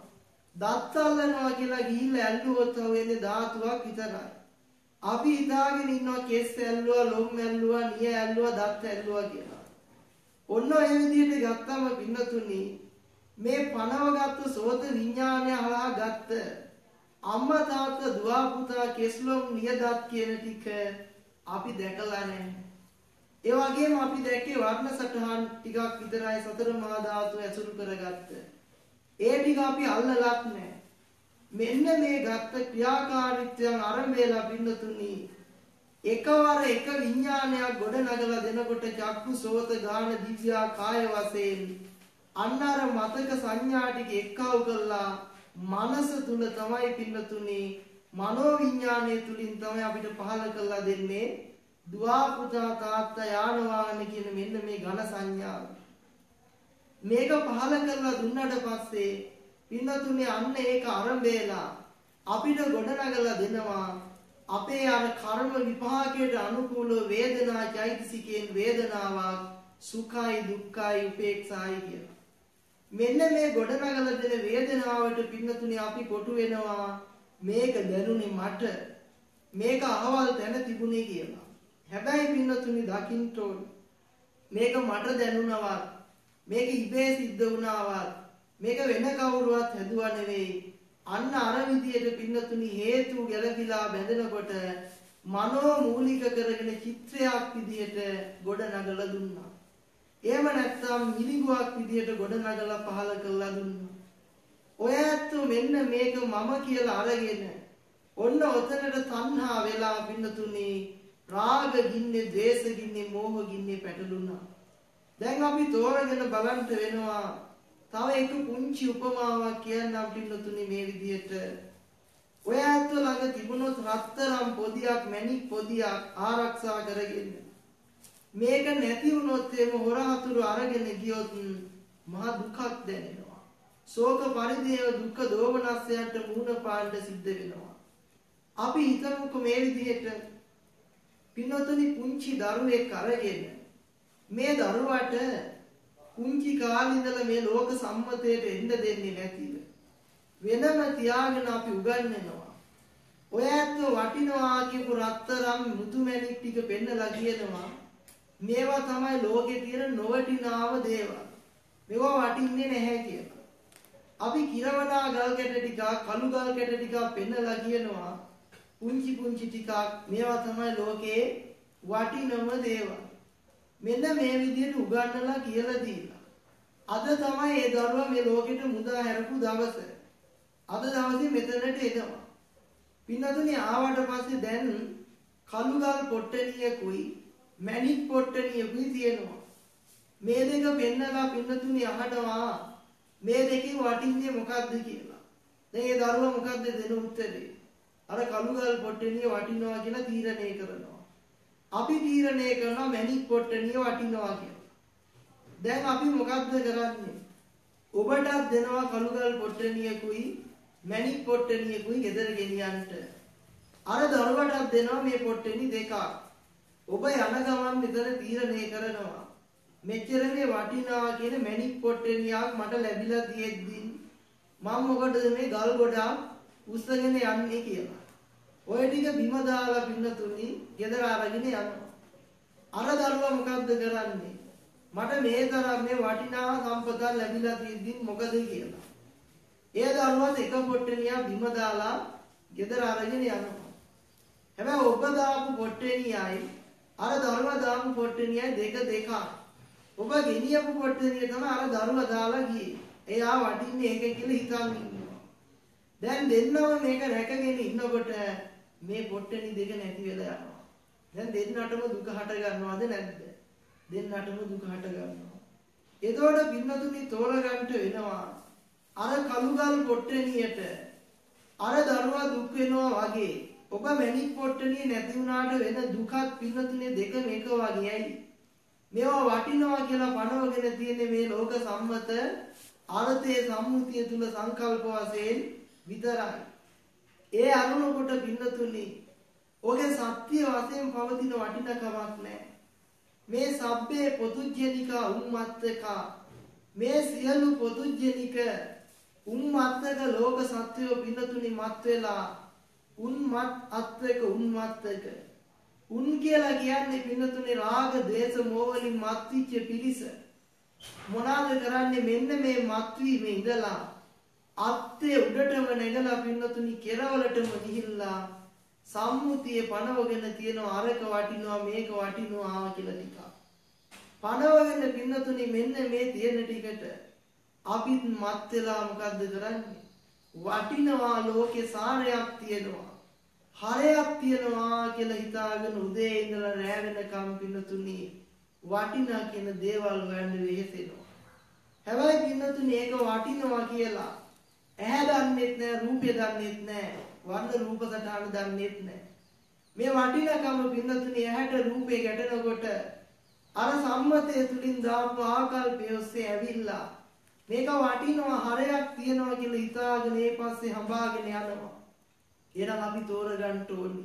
දත් අල්ලනවා කියලා ගිහිල්ලා ඇල්ලුවොත් වෙන්නේ ධාතුවක් විතරයි. අපි හිතාගෙන ඉන්නවා කෙස් ඇල්ලුවා, ලොම් ඇල්ලුවා, නිය ඇල්ලුවා, දත් ඇල්ලුවා කියලා. ඔන්න ඔය විදිහට ගත්තම පින්නතුනි මේ පනවගත්තු සෝත විඥානය හරහා ගත්ත අම්මා තාත්තා දුව පුතා කෙස්ලොම් නියදත් කියන ටික අපි දැකලා නැහැ. ඒ වගේම අපි දැක්කේ වර්ණ සටහන් ටිකක් විතරයි සතර මහා ධාතු ඇසුරු කරගත්ත. ඒ ටික අපි අල්ලලත් නැහැ. මෙන්න මේ ගත්ත ක්‍රියාකාරීත්වයන් අරඹේලා පින්නතුනි එකවර එක විඥානයක් ගොඩ නගලා දෙනකොට චක්කු සෝත ගාන දිව්‍යා කාය වශයෙන් අන්න අර මතක සංඥා ටික එක්කව කරලා මනස තුල තමයි පින්නතුනි මනෝ විඥානය තුලින් තමයි අපිට පහල කරලා දෙන්නේ දුවා පුතා තාත්තා යාන වාහන කියන මෙන්න මේ ඝන සංඥාව මේක පහල කරලා දුන්නාට පස්සේ පින්නතුනේ අන්න ඒක අරඹේලා අපිට ගොඩනගලා දෙනවා අපේ අර කර්ම විපාකයට අනුකූල වේදනා චෛතසිකයෙන් වේදනාවක් සුඛයි දුක්ඛයි උපේක්ෂායි කියලා. මෙන්න මේ ගොඩනගලා දෙන වේදනාවට පින්නතුනේ අපි කොටු වෙනවා මේක දැනුනේ මට මේක අහවල් තැන තිබුණේ කියලා. හැබැයි පින්නතුනේ දකින්න මේක මට දැනුණවත් මේක ඉබේ සිද්ධ වුණාවත් මේක වෙන කවුරුවත් හැදුවා නෙවෙයි අන්න අර විදියට පින්නතුනි හේතු ගැළපීලා බැඳෙනකොට මනෝ මූලික කරගෙන චිත්‍රයක් විදියට ගොඩ නගලා දුන්නා. එහෙම නැත්නම් මිලිගුවක් විදියට ගොඩ නගලා පහල කරලා දුන්නා. ඔය ඇත්ත මෙන්න මේක මම කියලා අරගෙන ඔන්න ඔතනට තණ්හා වෙලා පින්නතුනි රාග ගින්නේ, ද්වේෂ ගින්නේ, මෝහ ගින්නේ පැටලුණා. දැන් අපි තෝරගෙන බලන්න වෙනවා තව එක පුංචි උපමාවක් කියන්නම් පින්නතුනි මේ විදිහට ඔය ඇත්ත ළඟ තිබුණොත් රත්තරම් පොදියක් මැණික් පොදියක් ආරක්ෂා කරගෙන. මේක නැති වුණොත් එම හොරහතුරු අරගෙන ගියොත් මහා දුකක් දැනෙනවා. ශෝක පරිදේව දුක්ඛ දෝමනස්යන්ට මුහුණ පාන්න සිද්ධ වෙනවා. අපි හිතමුකෝ මේ විදිහට පින්නතුනි පුංචි දරුවෙක් අරගෙන මේ දරුවාට කුංචි කාලේ ඉඳලා මේ ලෝක සම්මතයට එන්න දෙන්නේ නැතිව වෙනම තියාගෙන අපි උගන්වනවා. ඔය ඇත්ත වටිනවා කියපු රත්තරම් මුතුමැණික් ටික පෙන්නලා කියනවා. මේවා තමයි ලෝකේ තියෙන නොවටිනාව දේවල්. මේවා වටින්නේ නැහැ කියලා. අපි කිරවනා ගල් කැට ටික කළු ගල් කැට ටික පෙන්නලා කියනවා. පුංචි පුංචි ටිකක් මේවා තමයි ලෝකේ වටිනම දේවල්. මෙන්න මේ විදිහට උගන්වලා කියලා දීලා. අද තමයි ඒ දරුවා මේ ලෝකෙට මුදා හැරපු දවස. අද දවසේ මෙතනට එනවා. පින්නතුනි ආවට පස්සේ දැන් කළුගල් පොට්ටනියකුයි මැණික් පොට්ටනියකුයි තියෙනවා. මේ දෙක පෙන්නලා පින්නතුනි අහනවා මේ දෙකෙන් වටින්නේ මොකද්ද කියලා. දැන් ඒ දරුවා මොකද්ද දෙන උත්තරේ? අර කළුගල් පොට්ටනිය වටිනවා කියලා තීරණය කරනවා. අපි තීරණය කරනවා මැණික් පොට්ටනිය වටිනවා කියලා. දැන් අපි මොකද්ද කරන්නේ? ඔබටත් දෙනවා කළුගල් පොට්ටනියකුයි මැණික් පොට්ටනියකුයි ගෙදර ගෙනියන්න. අර දරුවටත් දෙනවා මේ පොට්ටනි දෙකක්. ඔබ යන ගමන් මෙතන තීරණය කරනවා මෙච්චර මේ වටිනා කියන මැණික් පොට්ටෙනියක් මට ලැබිලා තියෙද්දි මම මොකටද මේ ගල් ගොඩක් උස්සගෙන යන්නේ කියලා. ඔය ටික බිම දාලා පින්නතුනි ගෙදර අරගෙන යනවා. අර දරුවා මොකද්ද කරන්නේ? මට මේ තරම් මේ වටිනා සම්පත ලැබිලා තියෙද්දි මොකද කියලා. ඒ දරුවාත් එක පොට්ටනියා බිම දාලා ගෙදර අරගෙන යනවා. හැබැයි ඔබ දාපු පොට්ටනියයි අර දරුවා දාපු පොට්ටනියයි දෙක දෙකක්. ඔබ ගෙනියපු පොට්ටනිය තමයි අර දරුවා දාලා ගියේ. එයා වටින්නේ ඒක කියලා හිතන් ඉන්නවා. දැන් දෙන්නම මේක රැකගෙන ඉන්නකොට මේ පොට්ටනි දෙක නැති වෙලා යනවා. දැන් දෙන්නටම දුක හට ගන්නවද නැද්ද? දෙන්නටම දුක හට ගන්නවා. එතකොට පින්නතුනි තෝරගන්න වෙනවා. අර කළුගල් පොට්ටනියට අර දරුවා දුක් වෙනවා වගේ ඔබ මැණික් පොට්ටනිය නැති වුණාට වෙන දුකත් පින්නතුනේ දෙකම එක වගේයි. මේවා වටිනවා කියලා පනවගෙන තියෙන මේ ලෝක සම්මත අර්ථයේ සම්මුතිය තුල සංකල්ප වශයෙන් විතරයි. ඒ අරුණ කොට පින්නතුනි ඔගේ සත්‍ය වශයෙන් පවතින වටිනකමක් නැහැ. මේ සබ්බේ පොතුජ්ජනික උම්මත්තක මේ සියලු පොතුජ්ජනික උම්මත්තක ලෝක සත්වයෝ පින්නතුනි මත් වෙලා උන්මත් අත්වක උන්මත්තක උන් කියලා කියන්නේ පින්නතුනේ රාග, ద్వේෂ, මෝහ වලින් මත්විච්ච පිරිස. මොනවාද කරන්නේ මෙන්න මේ මත්වීමේ ඉඳලා අත්තේ උඩටම නැගලා පින්නතුනි කෙරවලටම ගිහිල්ලා සම්මුතියේ පනවගෙන තියෙනවා අරක වටිනවා මේක වටිනවා කියලා ටිකක්. පනවගෙන පින්නතුනි මෙන්න මේ තියෙන ටිකට අපිත් මත් වෙලා මොකද්ද කරන්නේ? වටිනවා ලෝකේ සාරයක් තියෙනවා. හරයක් තියනවා කියලා හිතාගෙන උදේ ඉඳලා රෑ වෙනකම් පින්නතුනි වටිනා කියන දේවල් හොයන්න වෙහෙසෙනවා. හැබැයි පින්නතුනි ඒක වටිනවා කියලා ඇහැ දන්නෙත් නෑ රූපය දන්නෙත් නෑ වර්ණ රූප සටහන දන්නෙත් නෑ. මේ වටිනාකම පින්නතුනි ඇහැට රූපේ ගැටෙනකොට අර සම්මතය තුලින් දාපු ආකල්පය ඔස්සේ ඇවිල්ලා මේක වටිනවා හරයක් තියනවා කියලා හිතාගෙන ඒ පස්සේ හඹාගෙන යනවා. එහෙනම් අපි තෝරගන්න ඕනි.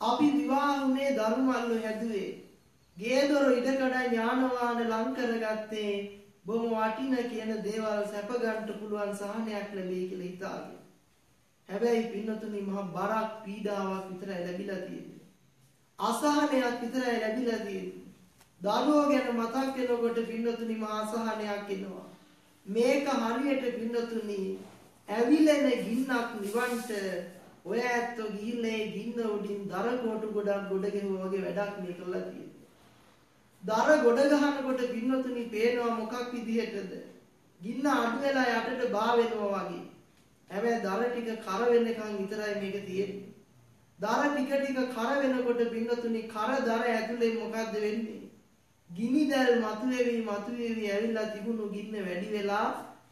අපි විවාහුනේ ධර්මල්ලු හැදුවේ. ගේදොර ඉඩකඩ ඥානවාන ලං කරගත්තේ බොහොම වටින කියන දේවල් සැප ගන්න පුළුවන් සහනයක් ලැබෙයි කියලා හිතාගෙන. හැබැයි පින්නතුනි මහ බරක් පීඩාවක් විතරයි ලැබිලා තියෙන්නේ. අසහනයක් විතරයි ලැබිලා තියෙන්නේ. දරුවෝ ගැන මතක් වෙනකොට පින්නතුනි මහ අසහනයක් එනවා. මේක හරියට පින්නතුනි ඇවිලෙන ගින්නක් නිවන්ට ඔය ඇත්තෝ ගිහිල්ලා ඒ ගින්න උඩින් දර කොටු ගොඩක් ගොඩ ගෙවුවා වගේ වැඩක් මේ කරලා තියෙන්නේ. දර ගොඩ ගහනකොට පින්නතුනි පේනවා මොකක් විදිහටද? ගින්න අඩු වෙලා යටට බා වෙනවා වගේ. හැබැයි දර ටික කර වෙනකන් විතරයි මේක තියෙන්නේ. දර ටික ටික කර වෙනකොට පින්නතුනි කර දර ඇතුලේ මොකද්ද වෙන්නේ? ගිනි දැල් මතුවේවි මතුවේවි ඇවිල්ලා තිබුණු ගින්න වැඩි වෙලා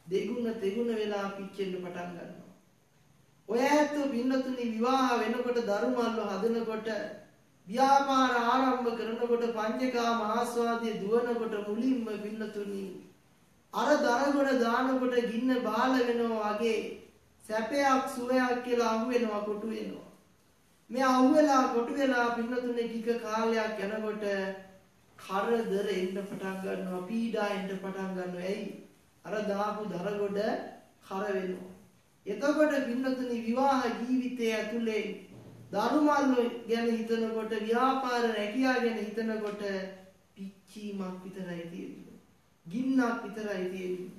දෙගුණ තෙගුණ වෙලා පිච්චෙන්න පටන් ගන්නවා. ඔය ඇත්තෝ පින්නතුනි විවාහ වෙනකොට දරුමල්ල හදනකොට ව්‍යාපාර ආරම්භ කරනකොට පංචකාම ආස්වාදයේ දුවනකොට මුලින්ම පින්නතුනි අර දරගොඩ දානකොට ගින්න බාල වෙනවා වගේ සැපයක් සුවයක් කියලා අහු වෙනවා කොටු වෙනවා. මේ අහු වෙලා කොටු වෙලා පින්නතුනේ ටික කාලයක් යනකොට කරදර එන්න පටන් ගන්නවා පීඩා එන්න පටන් ගන්නවා. ඇයි? අර දාපු දරගොඩ කර වෙනවා. එතකොට පින්නතුනි විවාහ ජීවිතය ඇතුලේ ධර්මල්ල ගැන හිතනකොට ව්‍යාපාර රැකියා ගැන හිතනකොට පිච්චීමක් විතරයි තියෙන්නේ. ගින්නක් විතරයි තියෙන්නේ.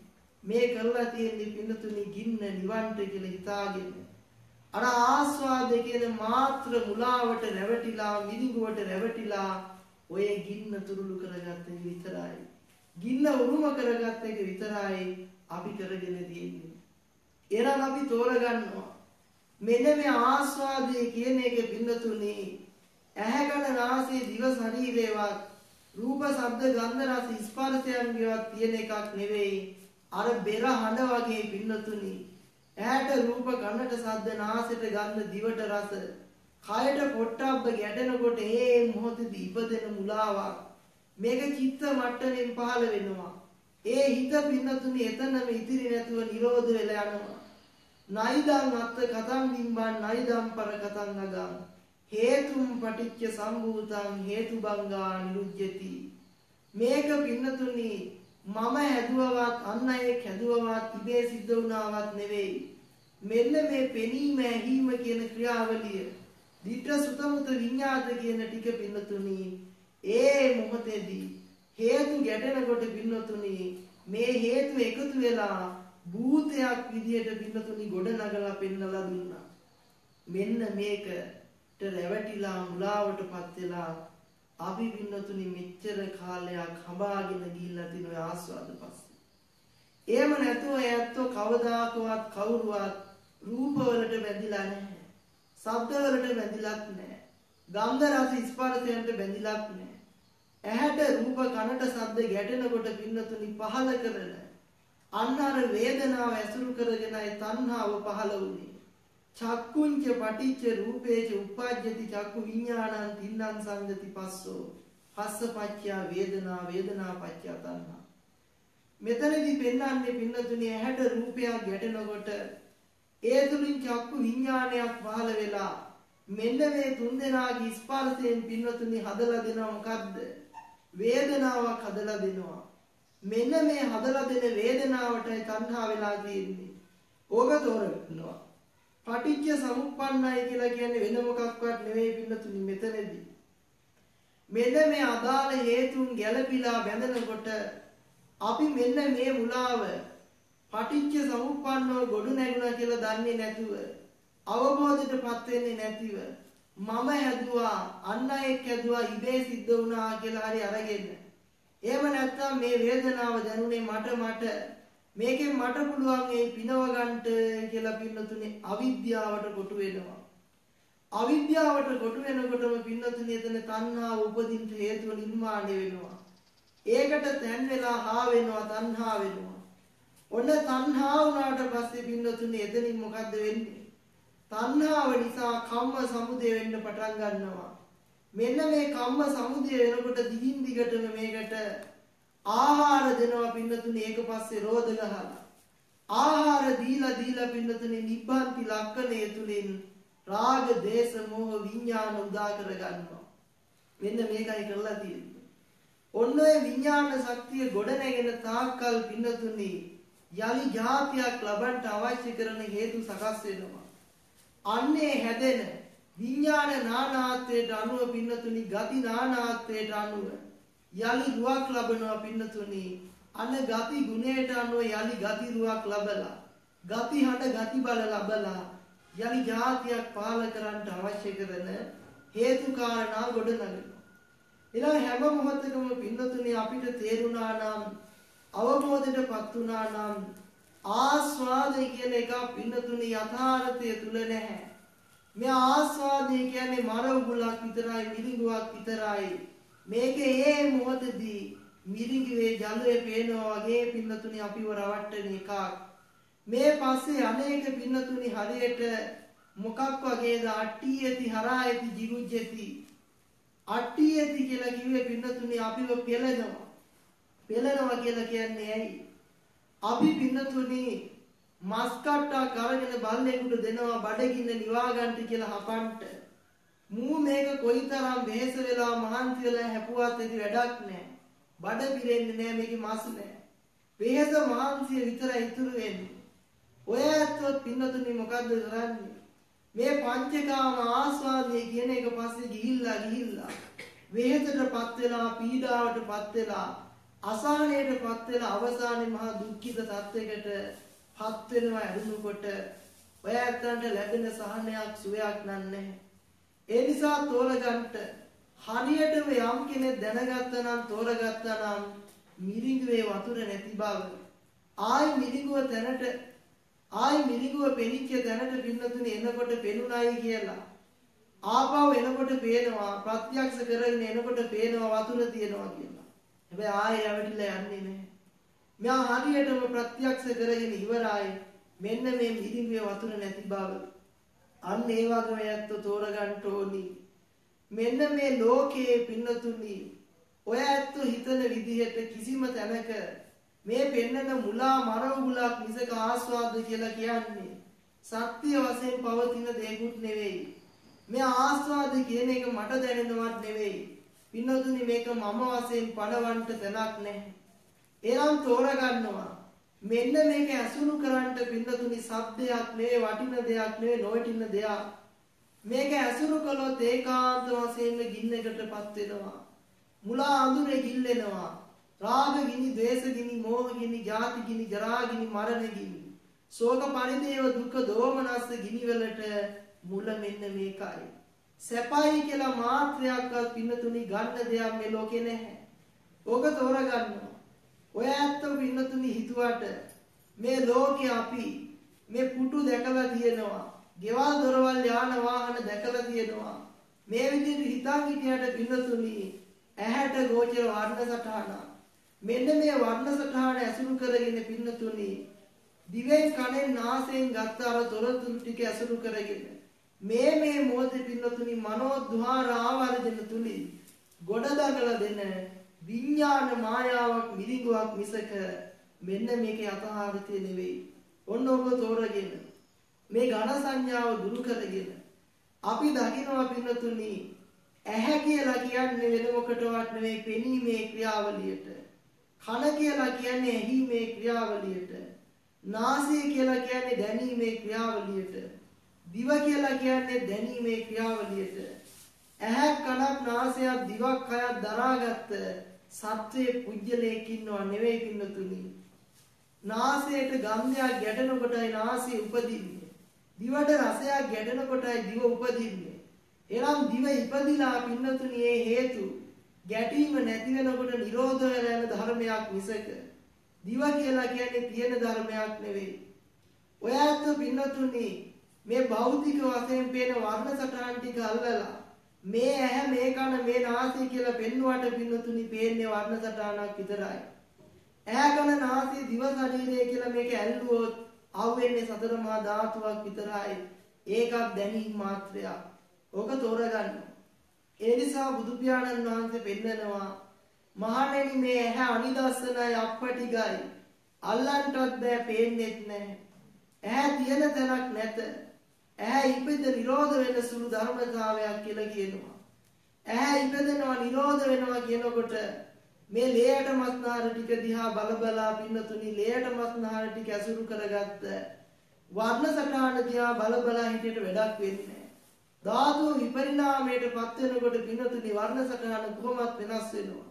මේ කරලා තියෙන්නේ පින්නතුනි ගින්න නිවන්ට කියලා හිතාගෙන අර ආස්වාද කියන මාත්‍ර මුලාවට රැවටිලා මිරිඟුවට රැවටිලා ඔය ගින්න තුරුළු කරගත්ත විතරයි. ගින්න උරුම කරගත්ත එක විතරයි අපි කරගෙන තියෙන්නේ. එහෙනම් අපි තෝරගන්නවා මෙන්න මේ ආස්වාදයේ කියන එක බින්දතුනේ ඇහැ කන නාසය දිව ශරීරේවත් රූප ශබ්ද ගන්ධ රස ස්පර්ශයන්ගේවත් තියෙන එකක් නෙවෙයි අර බෙර හඬ වගේ බින්දතුනි ඇහැට රූප කනට ශබ්ද නාසයට ගන්ධ දිවට රස කයට පොට්ටබ්බ ගැටෙනකොට ඒ මොහොතේදී ඉපදෙන මුලාවක්. මේක චිත්ත මට්ටමින් පහළ වෙනවා. ඒ හිත පින්නතුනි එතනම ඉතිරි නැතුව නිරෝධ වෙලා යනවා. නයිදං අත්ත කතං බිම්බන් නයිදම් පර කතං නගං හේතුම් පටිච්ච සම්භූතං හේතුබංගා නිරුජ්ජති. මේක පින්නතුනි මම හැදුවවත් අන් අයෙක් හැදුවවත් ඉබේ සිද්ධ වුණාවත් නෙවෙයි. මෙන්න මේ පෙනීම ඇහිීම කියන ක්‍රියාවලිය. දිට්ඨ සුතමුත විඤ්ඤාත කියන ටික පින්නතුනි ඒ මොහොතේදී හේතු ගැටෙනකොට පින්නතුනි මේ හේතු එකතු වෙලා භූතයක් විදියට පින්නතුනි ගොඩ නගලා පෙන්නලා දුන්නා මෙන්න මේකට රැවටිලා මුලාවටපත් වෙලා අපි පින්නතුනි මෙච්චර කාලයක් හඹාගෙන ගිහිල්ලා තින ඔය ආස්වාද පස්සේ. එහෙම නැතුව ඇත්තෝ කවදාකවත් කවුරුවත් රූපවලට බැඳිලා නැහැ. ශබ්දවලට බැඳිලත් නැහැ. ගන්ධ රස ස්පර්ශයන්ට බැඳිලත් නැහැ. ඇහැට රූප කනට ශබ්ද ගැටෙනකොට පින්නතුනි පහල කරන අන්න අර වේදනාව ඇසුරු කරගෙනයි තණ්හාව පහළ වුනේ. චක්කුංච පටිච්ච රූපේච උප්පජ්ජති චක්කු විඥානං තින්නං සංගති පස්සෝ. පස්සපච්චා වේදනා වේදනා පච්චා තණ්හා. මෙතනදී පෙන්වන්නේ පින්නතුනේ ඇහැට රූපයක් ගැටෙනකොට ඒ තුලින් චක්කු විඥානයක් පහළ වෙලා මෙන්න මේ තුන් දෙනාගේ ස්පර්ශයෙන් පින්නතුනි හදලා දෙනවා මොකද්ද? වේදනාවක් හදලා දෙනවා. මෙන්න මේ හදලා දෙන වේදනාවටයි තණ්හා වෙලා තියෙන්නේ ඕක තෝරගන්නවා පටිච්ච සමුප්පන්නයි කියලා කියන්නේ වෙන මොකක්වත් නෙවෙයි පින්නතුනි මෙතනදී. මෙන්න මේ අදාළ හේතුන් ගැළපීලා බැඳනකොට අපි මෙන්න මේ මුලාව පටිච්ච සමුප්පන්නව ගොඩු නැගුණා කියලා දන්නේ නැතුව අවබෝධයටපත් වෙන්නේ නැතිව මම හැදුවා අන් අයෙක් හැදුවා ඉබේ සිද්ධ වුණා කියලා හරි අරගෙන එහෙම නැත්නම් මේ වේදනාව දැනුනේ මට මට මේකෙන් මට පුළුවන් ඒ පිනව ගන්නට කියලා පින්නතුනේ අවිද්‍යාවට කොටු වෙනවා. අවිද්‍යාවට කොටු වෙනකොටම පින්නතුනේ එතන තණ්හාව උපදින්න හේතුව නිර්මාණය වෙනවා. ඒකට තැන් වෙලා හා වෙනවා තණ්හා වෙනවා. ඔන්න තණ්හා වුණාට පස්සේ පින්නතුනේ එතනින් මොකද්ද වෙන්නේ? තණ්හාව නිසා කම්ම සමුදය වෙන්න පටන් ගන්නවා. මෙන්න මේ කම්ම සමුදය වෙනකොට දිගින් දිගටම මේකට ආහාර දෙනවා පින්නතුනේ ඒක පස්සේ රෝද ගහලා. ආහාර දීලා දීලා පින්නතුනේ නිබ්බන්ති ලක්ෂණය තුලින් රාග, දේශ, මොහ විඥාන උදා කර ගන්නවා. මෙන්න මේකයි කරලා තියෙන්නේ. ඔන්න ඔය විඥාන ශක්තිය ගොඩ නැගෙන තාක්කල් පින්නතුනේ යලි જાතියක් ලබන්න අවශ්‍ය කරන හේතු සකස් වෙනවා. අන්නේ හැදෙන විඥාන නානාත්වයට අනුව පින්නතුනි ගති නානාත්වයට අනුව යලි රුවක් ලබනවා පින්නතුනි. අන ගති ගුණයට අනුව යලි ගති රුවක් ලබලා ගති හට ගති බල ලබලා යලි જાතියක් පාල කරන්න අවශ්‍ය කරන හේතු කාරණා ගොඩනගනවා. ඊළඟ හැම මොහොතකම පින්නතුනි අපිට තේරුණා නම් අවබෝධයටපත් වුණා නම් ආස්වාදය කියන එක පින්නතුනි යථාර්ථය තුල නැහැ. මේ ආස්වාදය කියන්නේ මර උගුලක් විතරයි මිරිඟුවක් විතරයි මේකේ ඒ මොහොතදී මිරිඟුවේ ජලය පේනවා වගේ පින්නතුනි අපිව රවට්ටන එකක්. මේ පස්සේ අනේක පින්නතුනි හරියට මොකක් වගේද අට්ටියති හරායති ජිරුජ්ජති. අට්ටියති කියලා කිව්වේ පින්නතුනි අපිව පෙළනවා. පෙළනවා කියලා කියන්නේ ඇයි? අපි පින්නතුනි මස් කට්ටක් අරගෙන බල්ලෙකුට දෙනවා බඩගින්න නිවා ගන්නට කියලා හපන්ට මූ මේක කොයිතරම් වෙහෙස වෙලා මහන්සි වෙලා හැපුවත් ඇති වැඩක් නැහැ. බඩ පිරෙන්නේ නැහැ මේකේ මස් නැහැ. වෙහෙස මහන්සිය විතරයි ඉතුරු වෙන්නේ. ඔය ඇත්තොත් පින්නතුනි මොකද්ද කරන්නේ? මේ පංචකාම ආස්වාදයේ කියන එක පස්සේ ගිහිල්ලා ගිහිල්ලා වෙහෙසටපත් වෙලා පීඩාවටපත් වෙලා අසහනයටපත් වෙලා අවසානයේ මහා දුක්ඛිත තත්යකට පත් වෙනවා ඇරුණුකොට ඔය ඇත්තන්ට ලැබෙන සහනයක් සුවයක් නන්නේ ඒ නිසා තෝරගන්න හරියටම යම් කෙනෙක් දැනගත්තා නම් තෝරගත්තා නම් මිරිඟුවේ වතුර නැති බව ආයි මිරිඟුව තැනට ආයි මිරිඟුව පෙනිච්ච තැනට පින්නතුනේ එනකොට පෙනුනයි කියලා ආපහු එනකොට පේනවා ප්‍රත්‍යක්ෂ කරගෙන එනකොට පේනවා වතුර තියෙනවා කියලා. හැබැයි ආයෙ යවටිලා යන්නේ නැහැ. මෙයා හරියටම ප්‍රත්‍යක්ෂ කරගෙන ඉවරයි. මෙන්න මේ මිරිඟුවේ වතුර නැති බව. අන්න ඒ වගේ ඇත්ත තෝරගන්න ඕනි. මෙන්න මේ ලෝකයේ පින්නතුනි ඔය ඇත්ත හිතන විදිහට කිසිම තැනක මේ පෙන්නන මුලා මර උගුලක් මිසක ආස්වාද කියලා කියන්නේ සත්‍ය වශයෙන් පවතින දෙයක්ුත් නෙවෙයි. මේ ආස්වාද කියන එක මට දැනෙනවත් නෙවෙයි. පින්නතුනි මේක මම වශයෙන් පණවන්ට තැනක් නැහැ. එනම් තෝරගන්නවා. මෙන්න මේක ඇසුරු කරන්ට පින්නතුනි සබ්දයක් නෙවෙයි වටින දෙයක් නෙවෙයි නොවටින දෙයක්. මේක ඇසුරු කළොත් ඒකාන්ත වශයෙන්ම ගින්නකටපත් වෙනවා. මුලා අඳුරේ ගිල්ලෙනවා. රාග ගිනි, ද්වේෂ ගිනි, මෝහ ගිනි, ජාති ගිනි, ජරා ගිනි, මරණ ගිනි. ශෝක පරිදේව දුක්ඛ දෝමනස්ස ගිනි වලට මුල මෙන්න මේකයි. සැපයි කියලා මාත්‍රයක්වත් පින්නතුනි ගන්න දෙයක් මේ ලෝකේ නැහැ. ඕක තෝරගන්නවා. ඔය ඇත්ත පින්නතුනි හිතුවට මේ ලෝකේ අපි මේ පුටු දැකලා තියෙනවා. ගෙවල් දොරවල් යාන වාහන දැකලා තියෙනවා. මේ විදිහට හිතන් හිටියට පින්නතුනි ඇහැට ගෝචර වර්ණ සටහන. මෙන්න මේ වර්ණ සටහන ඇසුරු කරගෙන පින්නතුනි දිවෙන් කනෙන් නාසයෙන් ගත්ත අර තොරතුරු ටික ඇසුරු කරගෙන මේ මේ මොහොතේ පින්නතුනි මනෝද්වාර ආවර්ජන තුලින් ගොඩ දඟල දෙන විඥාන මායාවක් මිරිඟුවක් මිසක මෙන්න මේකේ යථාර්ථය නෙවෙයි. ඔන්න ඔබ තෝරගෙන මේ ඝන සංඥාව දුරු කරගෙන අපි දකිනවා පින්නතුනි ඇහැ කියලා කියන්නේ වෙන මොකටවත් නෙවෙයි පෙනීමේ ක්‍රියාවලියට. කන කියලා කියන්නේ ඇහිීමේ ක්‍රියාවලියට. නාසය කියලා කියන්නේ දැනීමේ ක්‍රියාවලියට. දිව කියලා කියන්නේ දැනීමේ ක්‍රියාවලියට. ඇහක් කනක් නාසයක් දිවක් කයක් දරාගත්ත සත්වයේ පුජ්‍යලයක් ඉන්නව නෙවෙයි පින්නතුනි. නාසයට ගන්ධයක් ගැටෙන කොටයි නාසය උපදින්නේ. දිවට රසයක් ගැටෙන කොටයි දිව උපදින්නේ. එනම් දිව ඉපදිලා පින්නතුනි ඒ හේතු ගැටීම නැති වෙනකොට නිරෝධ වෙන ධර්මයක් මිසක දිව කියලා කියන්නේ තියෙන ධර්මයක් නෙවෙයි. ඔය ඇත්ත පින්නතුනි මේ භෞතික වශයෙන් පේන වර්ණ සටහන් ටික අල්ලලා මේ ඇහැ මේ කන මේ නාසය කියලා පෙන්වුවට පින්නතුනි පේන්නේ වර්ණ සටහනක් විතරයි. ඇහැ කන නාසය දිව ශරීරය කියලා මේක ඇල්ලුවොත් ආවෙන්නේ සතර මහා ධාතුවක් විතරයි. ඒකක් දැනීම මාත්‍රයක්. ඕක තෝරගන්න. ඒ නිසා බුදු පියාණන් වහන්සේ පෙන්නනවා මහණෙනි මේ ඇහැ අනිදස්සනයි අප්පටිගයි. අල්ලන්ටවත් බෑ පේන්නෙත් නැහැ. ඇහැ තියෙන තැනක් නැත. ඇහැ ඉපද නිරෝධ වෙන සුළු ධර්මතාවයක් කියලා කියනවා. ඇහැ ඉපදෙනවා නිරෝධ වෙනවා කියනකොට මේ ලේයට මස්නාර ටික දිහා බල බලා පින්නතුනි ලේයට මස්නාර ටික ඇසුරු කරගත්ත වර්ණ සටහන දිහා බල බලා හිටියට වැඩක් වෙන්නේ ධාතුව විපරිණාමයට පත් වෙනකොට පින්නතුනි වර්ණ සටහන කොහොමත් වෙනස් වෙනවා.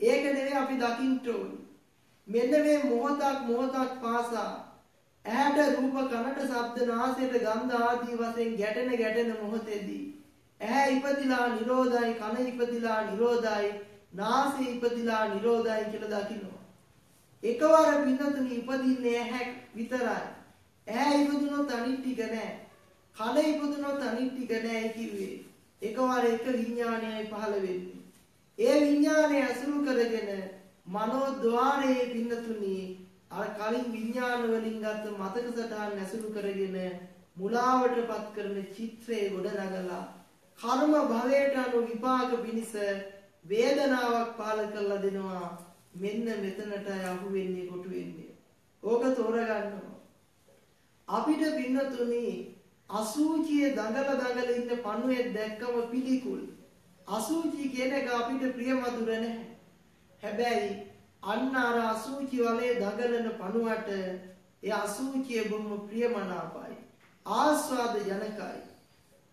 ඒක නෙවෙයි අපි දකින්න ඕනේ. මෙන්න මේ මොහොතක් මොහොතක් පාසා ඇහැට රූප කනට ශබ්ද නාසයට ගන්ධ ආදී වශයෙන් ගැටෙන ගැටෙන මොහොතේදී ඇහැ ඉපදිලා නිරෝධයි කන ඉපදිලා නිරෝධයි නාසය ඉපදිලා නිරෝධයි කියලා දකින්නවා එකවර පින්නතුනි ඉපදින්නේ ඇහැ විතරයි. ඇහැ ඉපදුනොත් අනිත් ටික නැහැ කන ඉපදුනොත් අනිත් ටික නැහැ කිව්වේ. එකවර එක විඥානයයි පහළ වෙන්නේ. ඒ විඥානය අසුරු කරගෙන මනෝද්වාරයේ පින්නතුනි අර කලින් විඥාන වලින් ගත්ත මතක සටහන් ඇසුරු කරගෙන මුලාවටපත් කරන චිත්‍රයේ ගොඩ නගලා කර්ම භවයට අනුව විපාක පිණිස වේදනාවක් පාල කරලා දෙනවා. මෙන්න මෙතනට අහු වෙන්නේ කොටු වෙන්නේ. ඕක තෝරගන්නවා. අපිට පින්නතුනි අසූචියේ දඟල දඟල ඉන්න පණුවේ දැක්කම පිළිකුල්. අසූචි කියන එක අපිට ප්‍රියමధుර නැහැ. හැබැයි අන්න අර අසූචි වලේ දඟලන පණුවට ඒ අසූචිය බොහොම ප්‍රියමනාපයි. ආස්වාද ජනකයි.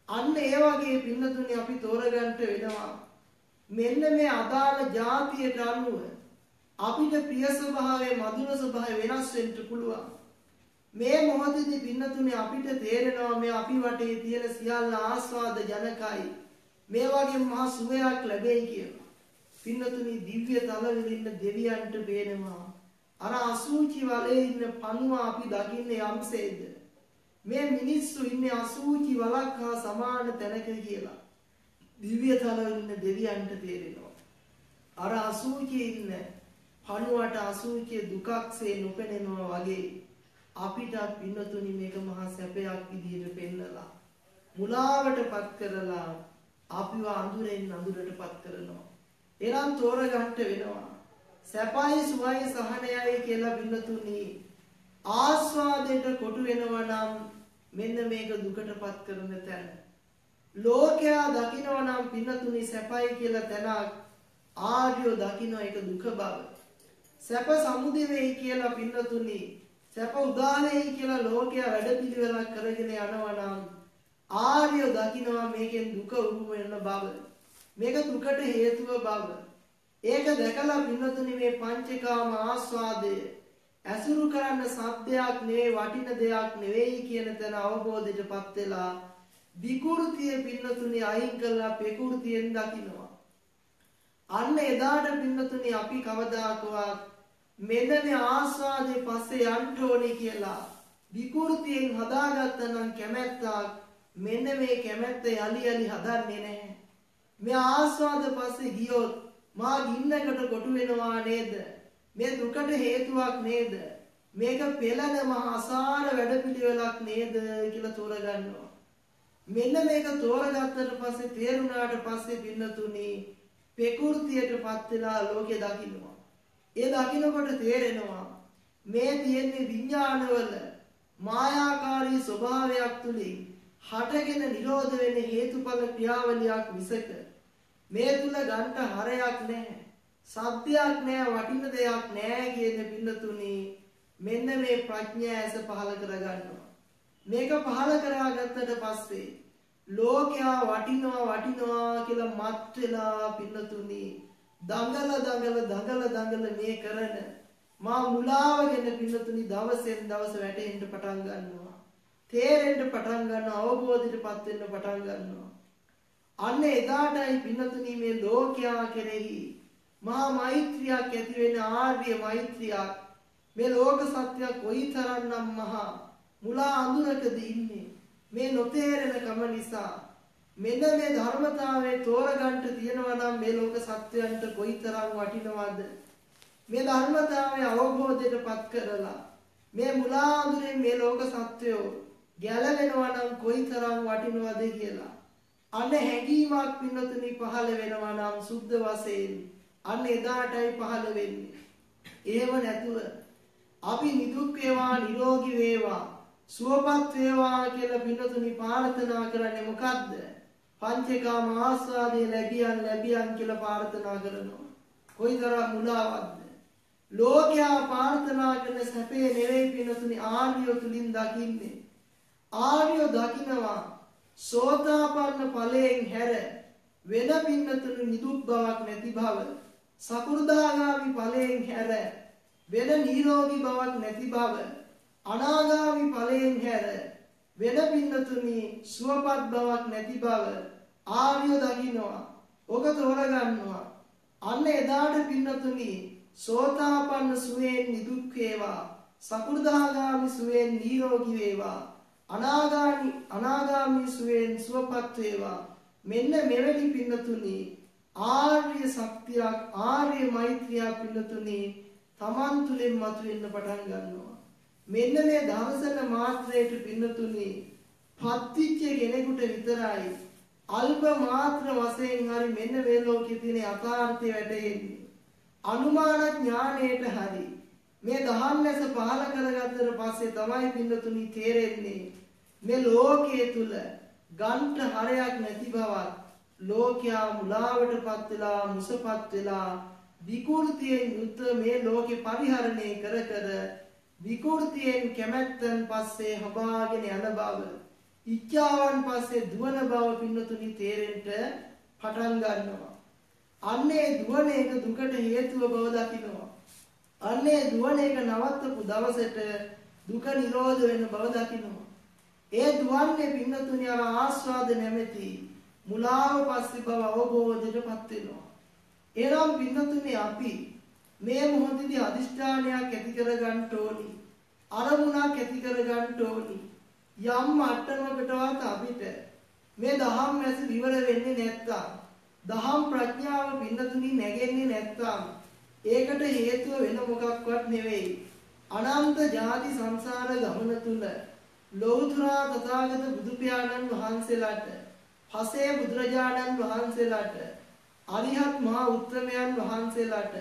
අන්න ඒ වගේ පින්නතුනේ අපි තෝරගන්න වෙනවා. මෙන්න මේ අදාළ જાතියට අනුව අපිට ප්‍රිය ස්වභාවය මధుර ස්වභාවය වෙනස් වෙන්න පුළුවන්. මේ මොහොතේදී පින්නතුනේ අපිට තේරෙනවා මේ අපි වටේ තියෙන සියල්ල ආස්වාද ජනකයි. මේ වගේ මහා සුවයක් ලැබෙයි කියලා. පින්නතුනි දිව්‍ය තලවල ඉන්න දෙවියන්ට පේනවා. අර අසූචි වලේ ඉන්න පණුව අපි දකින්නේ යම්සේද මේ මිනිස්සු ඉන්නේ අසූචි වලක් හා සමාන තැනක කියලා. දිව්‍ය තලවල ඉන්න දෙවියන්ට තේරෙනවා. අර අසූචි ඉන්න පණුවට අසූචි දුකක්සේ නොපෙනෙනවා වගේ අපිට පින්නතුනි මේක මහා සැපයක් විදිහට පෙන්නලා මුලාවටපත් කරලා අපිව අඳුරෙන් අඳුරටපත් කරනවා. එනම් තෝරගන්න වෙනවා. සැපයි සුවයි සහනයයි කියලා බින්නතුනි ආස්වාදයට කොටු වෙනවා නම් මෙන්න මේක දුකටපත් කරන තැන. ලෝකයා දකිනවා නම් පින්නතුනි සැපයි කියලා තැනක් ආර්යෝ දකින්න ඒක දුක බව. සැප සමුදය වෙයි කියලා පින්නතුනි සැප උදා වෙයි කියලා ලෝකයා වැඩපිළිවෙලක් කරගෙන යනවා නම් ආර්යෝ දකින්නවා මේකෙන් දුක උරුම වෙන බව. මේක දුකට හේතුව බව. ඒක දැකලා පින්නතුනි මේ පංචකාම ආස්වාදය ඇසුරු කරන්න සත්‍යයක් නෙවෙයි වටින දෙයක් නෙවෙයි කියන තැන අවබෝධයටපත් වෙලා විකෘතිය පින්නතුනි අයින් කරලා ප්‍රകൃතියෙන් දකින්නවා. අන්න එදාට පින්නතුනි අපි කවදාකවත් මෙන්න මේ ආස්වාදේ පස්සේ යන්න ඕනේ කියලා විකෘතියෙන් හදාගත්තා නම් කැමැත්තක් මෙන්න මේ කැමැත්ත යලි යලි හදන්නේ නැහැ. මේ ආස්වාද පස්සේ ගියොත් මා ගින්නකට කොටු වෙනවා නේද? මේ දුකට හේතුවක් නේද? මේක පෙළන මහා අසාර වැඩපිළිවෙලක් නේද කියලා තෝරගන්නවා. මෙන්න මේක තෝරගත්තට පස්සේ තේරුණාට පස්සේ පින්නතුනි ප්‍රകൃතියටපත් වෙලා ලෝකේ දකින්නවා. ඒ දකින්නකොට තේරෙනවා මේ තියෙන්නේ විඥානවල මායාකාරී ස්වභාවයක් තුලින් හටගෙන නිරෝධ වෙන හේතුඵල ක්‍රියාවලියක් මිසක මේ තුල ගන්ට හරයක් නැහැ. සත්‍යයක් නැහැ වටින දෙයක් නැහැ කියන පින්නතුනි මෙන්න මේ ප්‍රඥා ඇස පහල කරගන්නවා. මේක පහල කරාගත්තට පස්සේ ලෝකයා වටිනවා වටිනවා කියලා මත් වෙලා පින්නතුනි දඟල දඟල දඟල දඟල මේ කරන මා මුලාවගෙන පින්නතුනි දවසෙන් දවස වැටෙන්න පටන් ගන්නවා. තේරෙන්න පටන් ගන්නවා අවබෝධයටපත් වෙන්න පටන් ගන්නවා. අන්න එදාටයි පින්නතුනි මේ ලෝකයා කෙරෙහි මහා මෛත්‍රියක් ඇති වෙන ආර්ය මෛත්‍රියක්. මේ ලෝක සත්‍ය කොයිතරම්නම් මහා මුලා අඳුරකද ඉන්නේ. මේ නොතේරෙන කම නිසා මෙන්න මේ ධර්මතාවයේ තෝරගන්න තියෙනවා නම් මේ ලෝක සත්‍යයන්ට කොයිතරම් වටිනවද? මේ ධර්මතාවය අවබෝධයටපත් කරලා මේ මුලා අඳුරේ මේ ලෝක සත්‍යෝ ගැලවෙනවා නම් කොයිතරම් වටිනවද කියලා. අන්න හැඟීමක් පින්නතුනි පහළ වෙනවා නම් සුද්ධ වශයෙන් අන්න එදාටයි පහළ වෙන්නේ. එහෙම නැතුව අපි නිදුක් වේවා නිරෝගී වේවා සුවපත් වේවා කියලා පින්නතුනි ප්‍රාර්ථනා කරන්නේ මොකද්ද? පංචකාම ආස්වාදයේ ලැබියන් ලැබියන් කියලා ප්‍රාර්ථනා කරනවා. කොයිතරම් මුලාවක්ද? ලෝකයා ප්‍රාර්ථනා කරන සැපේ නෙවෙයි පින්නතුනි ආර්යෝ තුලින් දකින්නේ. ආර්යෝ දකිනවා සෝතාපන්න ඵලයෙන් හැර වෙන පින්නතුනි නිදුක් බවක් නැති බව සකු르දාගාමි ඵලයෙන් හැර වෙන නිරෝගී බවක් නැති බව අනාගාමි ඵලයෙන් හැර වෙන පින්නතුනි සුවපත් බවක් නැති බව ආර්ය දකින්නවා ඔබ තෝරගන්නවා අන්න එදාට පින්නතුනි සෝතාපන්න සුවේන් නිදුක් වේවා සකු르දාගාමි සුවේන් නිරෝගී වේවා. අනාගාමි අනාගාමි සුවේන් සුවපත් වේවා. මෙන්න මෙවැනි පින්නතුනි ආර්ය ශක්තියක් ආර්ය මෛත්‍රියක් පින්නතුනි තමන් තුළින් මතුවෙන්න පටන් ගන්නවා. මෙන්න මේ දවසන මාත්‍රයට පින්නතුනි පත්විච්ච කෙනෙකුට විතරයි අල්ප මාත්‍ර වශයෙන් හරි මෙන්න මේ ලෝකයේ තියෙන යථාර්ථය වැටහෙන්නේ. අනුමාන ඥාණයට හරි මේ දහම්නැස පහල කරගත්තට පස්සේ තමයි පින්නතුනි තේරෙන්නේ මේ ලෝකයේ තුල ගන්ට හරයක් නැති බවත් ලෝකයා මුලාවටපත් වෙලා මුසපත් වෙලා විකෘතියෙන් යුත් මේ ලෝකේ පරිහරණය කර කර විකෘතියෙන් කැමැත්තන් පස්සේ හඹාගෙන යන බව ඉච්ඡාවන් පස්සේ දුවන බව පින්නතුනි තේරෙන්න පටන් ගන්නවා. අන්නේ දුවන එක දුකට හේතුව බව දකිනවා. අන්නේ දුවන එක නවත්තපු දවසට දුක නිරෝධ වෙන බව දකිනවා. ඒ දුවන්නේ පින්නතුනි අර ආස්වාද නැමැති මුලාව පස්සේ බව අවබෝධයටපත් වෙනවා. එනම් පින්නතුනි අපි මේ මොහොතේදී අදිෂ්ඨානයක් ඇති කර ගන්න ඕනි. අරමුණක් ඇති කර ගන්න ඕනි. යම් මට්ටමකටවත් අපිට මේ දහම් ඇස විවර වෙන්නේ නැත්තම් දහම් ප්‍රඥාව පින්නතුනි නැගෙන්නේ නැත්තම් ඒකට හේතුව වෙන මොකක්වත් නෙවෙයි. අනන්ත ජාති සංසාර ගමන තුල ලෞතුරා තථාගත බුදු පියාණන් වහන්සේලාට පසේ බුදුරජාණන් වහන්සේලාට අරිහත් මහා උත්තමයන් වහන්සේලාට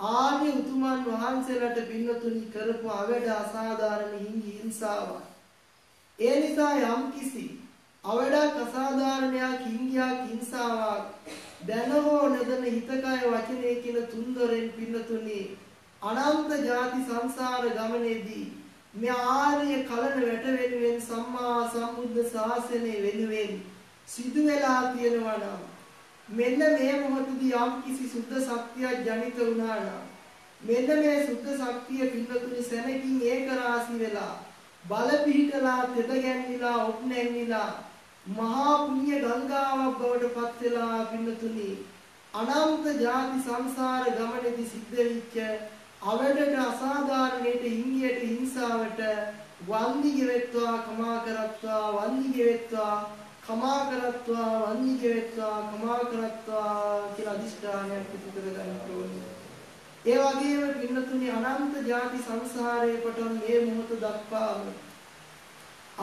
ආර්ය උතුමන් වහන්සේලාට පින්නතුනි කරපු අවඩ අසාධාරණ හිංසාවක්. ඒ නිසා යම් කිසි අවඩක් අසාධාරණයක් හිංගියක් හිංසාවක් දැන හෝ නැදන හිතකය වචනේ කියන තුන්දොරෙන් පින්නතුනි අනන්ත ಜಾති සංසාර ගමනේදී මේ ආර්ය කලන වැට වෙනුවෙන් සම්මා සම්බුද්ධ ශාසනය වෙනුවෙන් සිදු වෙලා තියෙනවා නම් මෙන්න මේ මොහොතදී යම් කිසි සුද්ධ ශක්තියක් ජනිත වුණා නම් මෙන්න මේ සුද්ධ ශක්තිය පින්නතුනි සැනකින් ඒක රාශි වෙලා බල පිහිටලා තෙද ගැන්විලා ඔප් නැන්විලා මහා පුණ්‍ය ගංගාවක් බවට පත් වෙලා පින්නතුනි අනන්ත ಜಾති සංසාර ගමනේදී සිද්ධ වෙච්ච අවඩට අසාධාරණයට හිංගියට හිංසාවට වන්දි ගෙවත්වා කමා කරත්වා වන්දි ගෙවත්වා කමා කරත්වා වන්දි ගෙවත්වා කමා කරත්වා කියලා අදිෂ්ඨානයක් පිටු කරගන්න ඕනේ. ඒ වගේම පින්නතුනි අනන්ත ಜಾති සංසාරයේ පටන් මේ මොහොත දක්වාම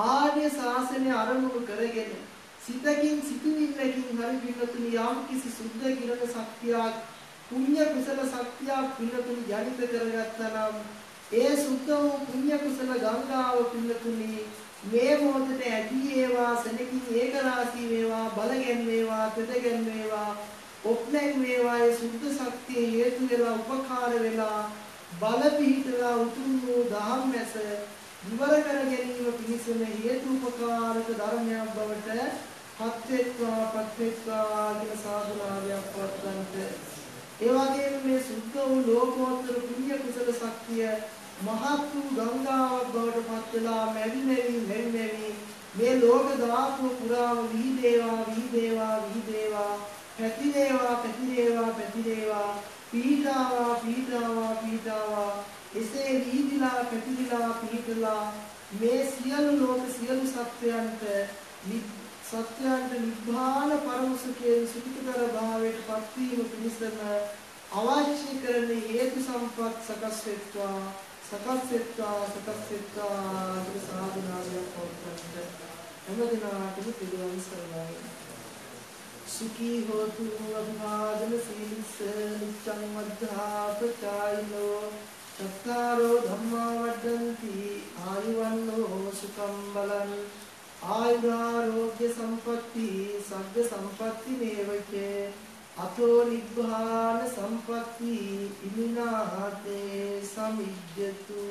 ආර්ය ශාසනය අරමුණු කරගෙන සිතකින් සිතුවිල්ලකින් හරි පින්නතුනි යම් කිසි සුද්ධ කිරණ ශක්තියක් පුණ්‍ය කුසල ශක්තියක් පින්නතුනි ජනිත කරගත්තා නම් ඒ සුද්ධ වූ පුණ්‍ය කුසල ගංගාව පින්නතුනි මේ මොහොතේ ඇදී ඒවා සෙනකින් ඒක රාශී වේවා බලගෙන් වේවා තෙදගෙන් වේවා ඔප්නෙන් වේවා ඒ සුද්ධ ශක්තිය හේතු වෙලා උපකාර වෙලා බල පිහිටලා උතුම් වූ දහම් මැස ඉවර කර ගැනීම පිණිසම හේතු උපකාරක ධර්මයක් බවට පත්වෙත්වා පත්වෙත්වා කියන සාධනාවයක් පවත්වන්නට ඒ වගේම මේ සුද්ධ වූ ලෝකෝත්තර පුණ්‍ය කුසල ශක්තිය මහත් වූ ගංගාවක් බවට පත් වෙලා මැවි මැවි මැවි මැවි මේ ලෝක ධාතුව පුරාම විහිදේවා විහිදේවා විහිදේවා පැතිරේවා පැතිරේවා පැතිරේවා පීඨාවා පීඨාවා පීඨාවා එසේ විහිදිලා පැතිරිලා පිහිටලා මේ සියලු ලෝක සියලු සත්වයන්ට සත්‍යයන්ට නිබ්බාන පරම සුඛයේ සුඛිතතර භාවයට පත්වීම පිණිසම අවශ්‍ය කරන හේතු සම්පත් සකස් වෙත්වා සකස් වෙත්වා සකස් වෙත්වා කියන සාධනාවක් පවත්වන්නට හැමදිනාටම පිළිවන් සරණයි. සුඛී හෝතු අභිවාදන සීලස නිච්ඡං වද්ධාපචායිනෝ චත්තාරෝ ධම්මා වඩ්ඩಂತಿ ආයුවන්නෝ සුඛම් බලං ආයුරාෝග්‍ය සම්පatti සග්ග සම්පatti නේවචේ අතෝ නිබ්බාන සම්පatti ඉමිනාතේ සමිජ්ජතු.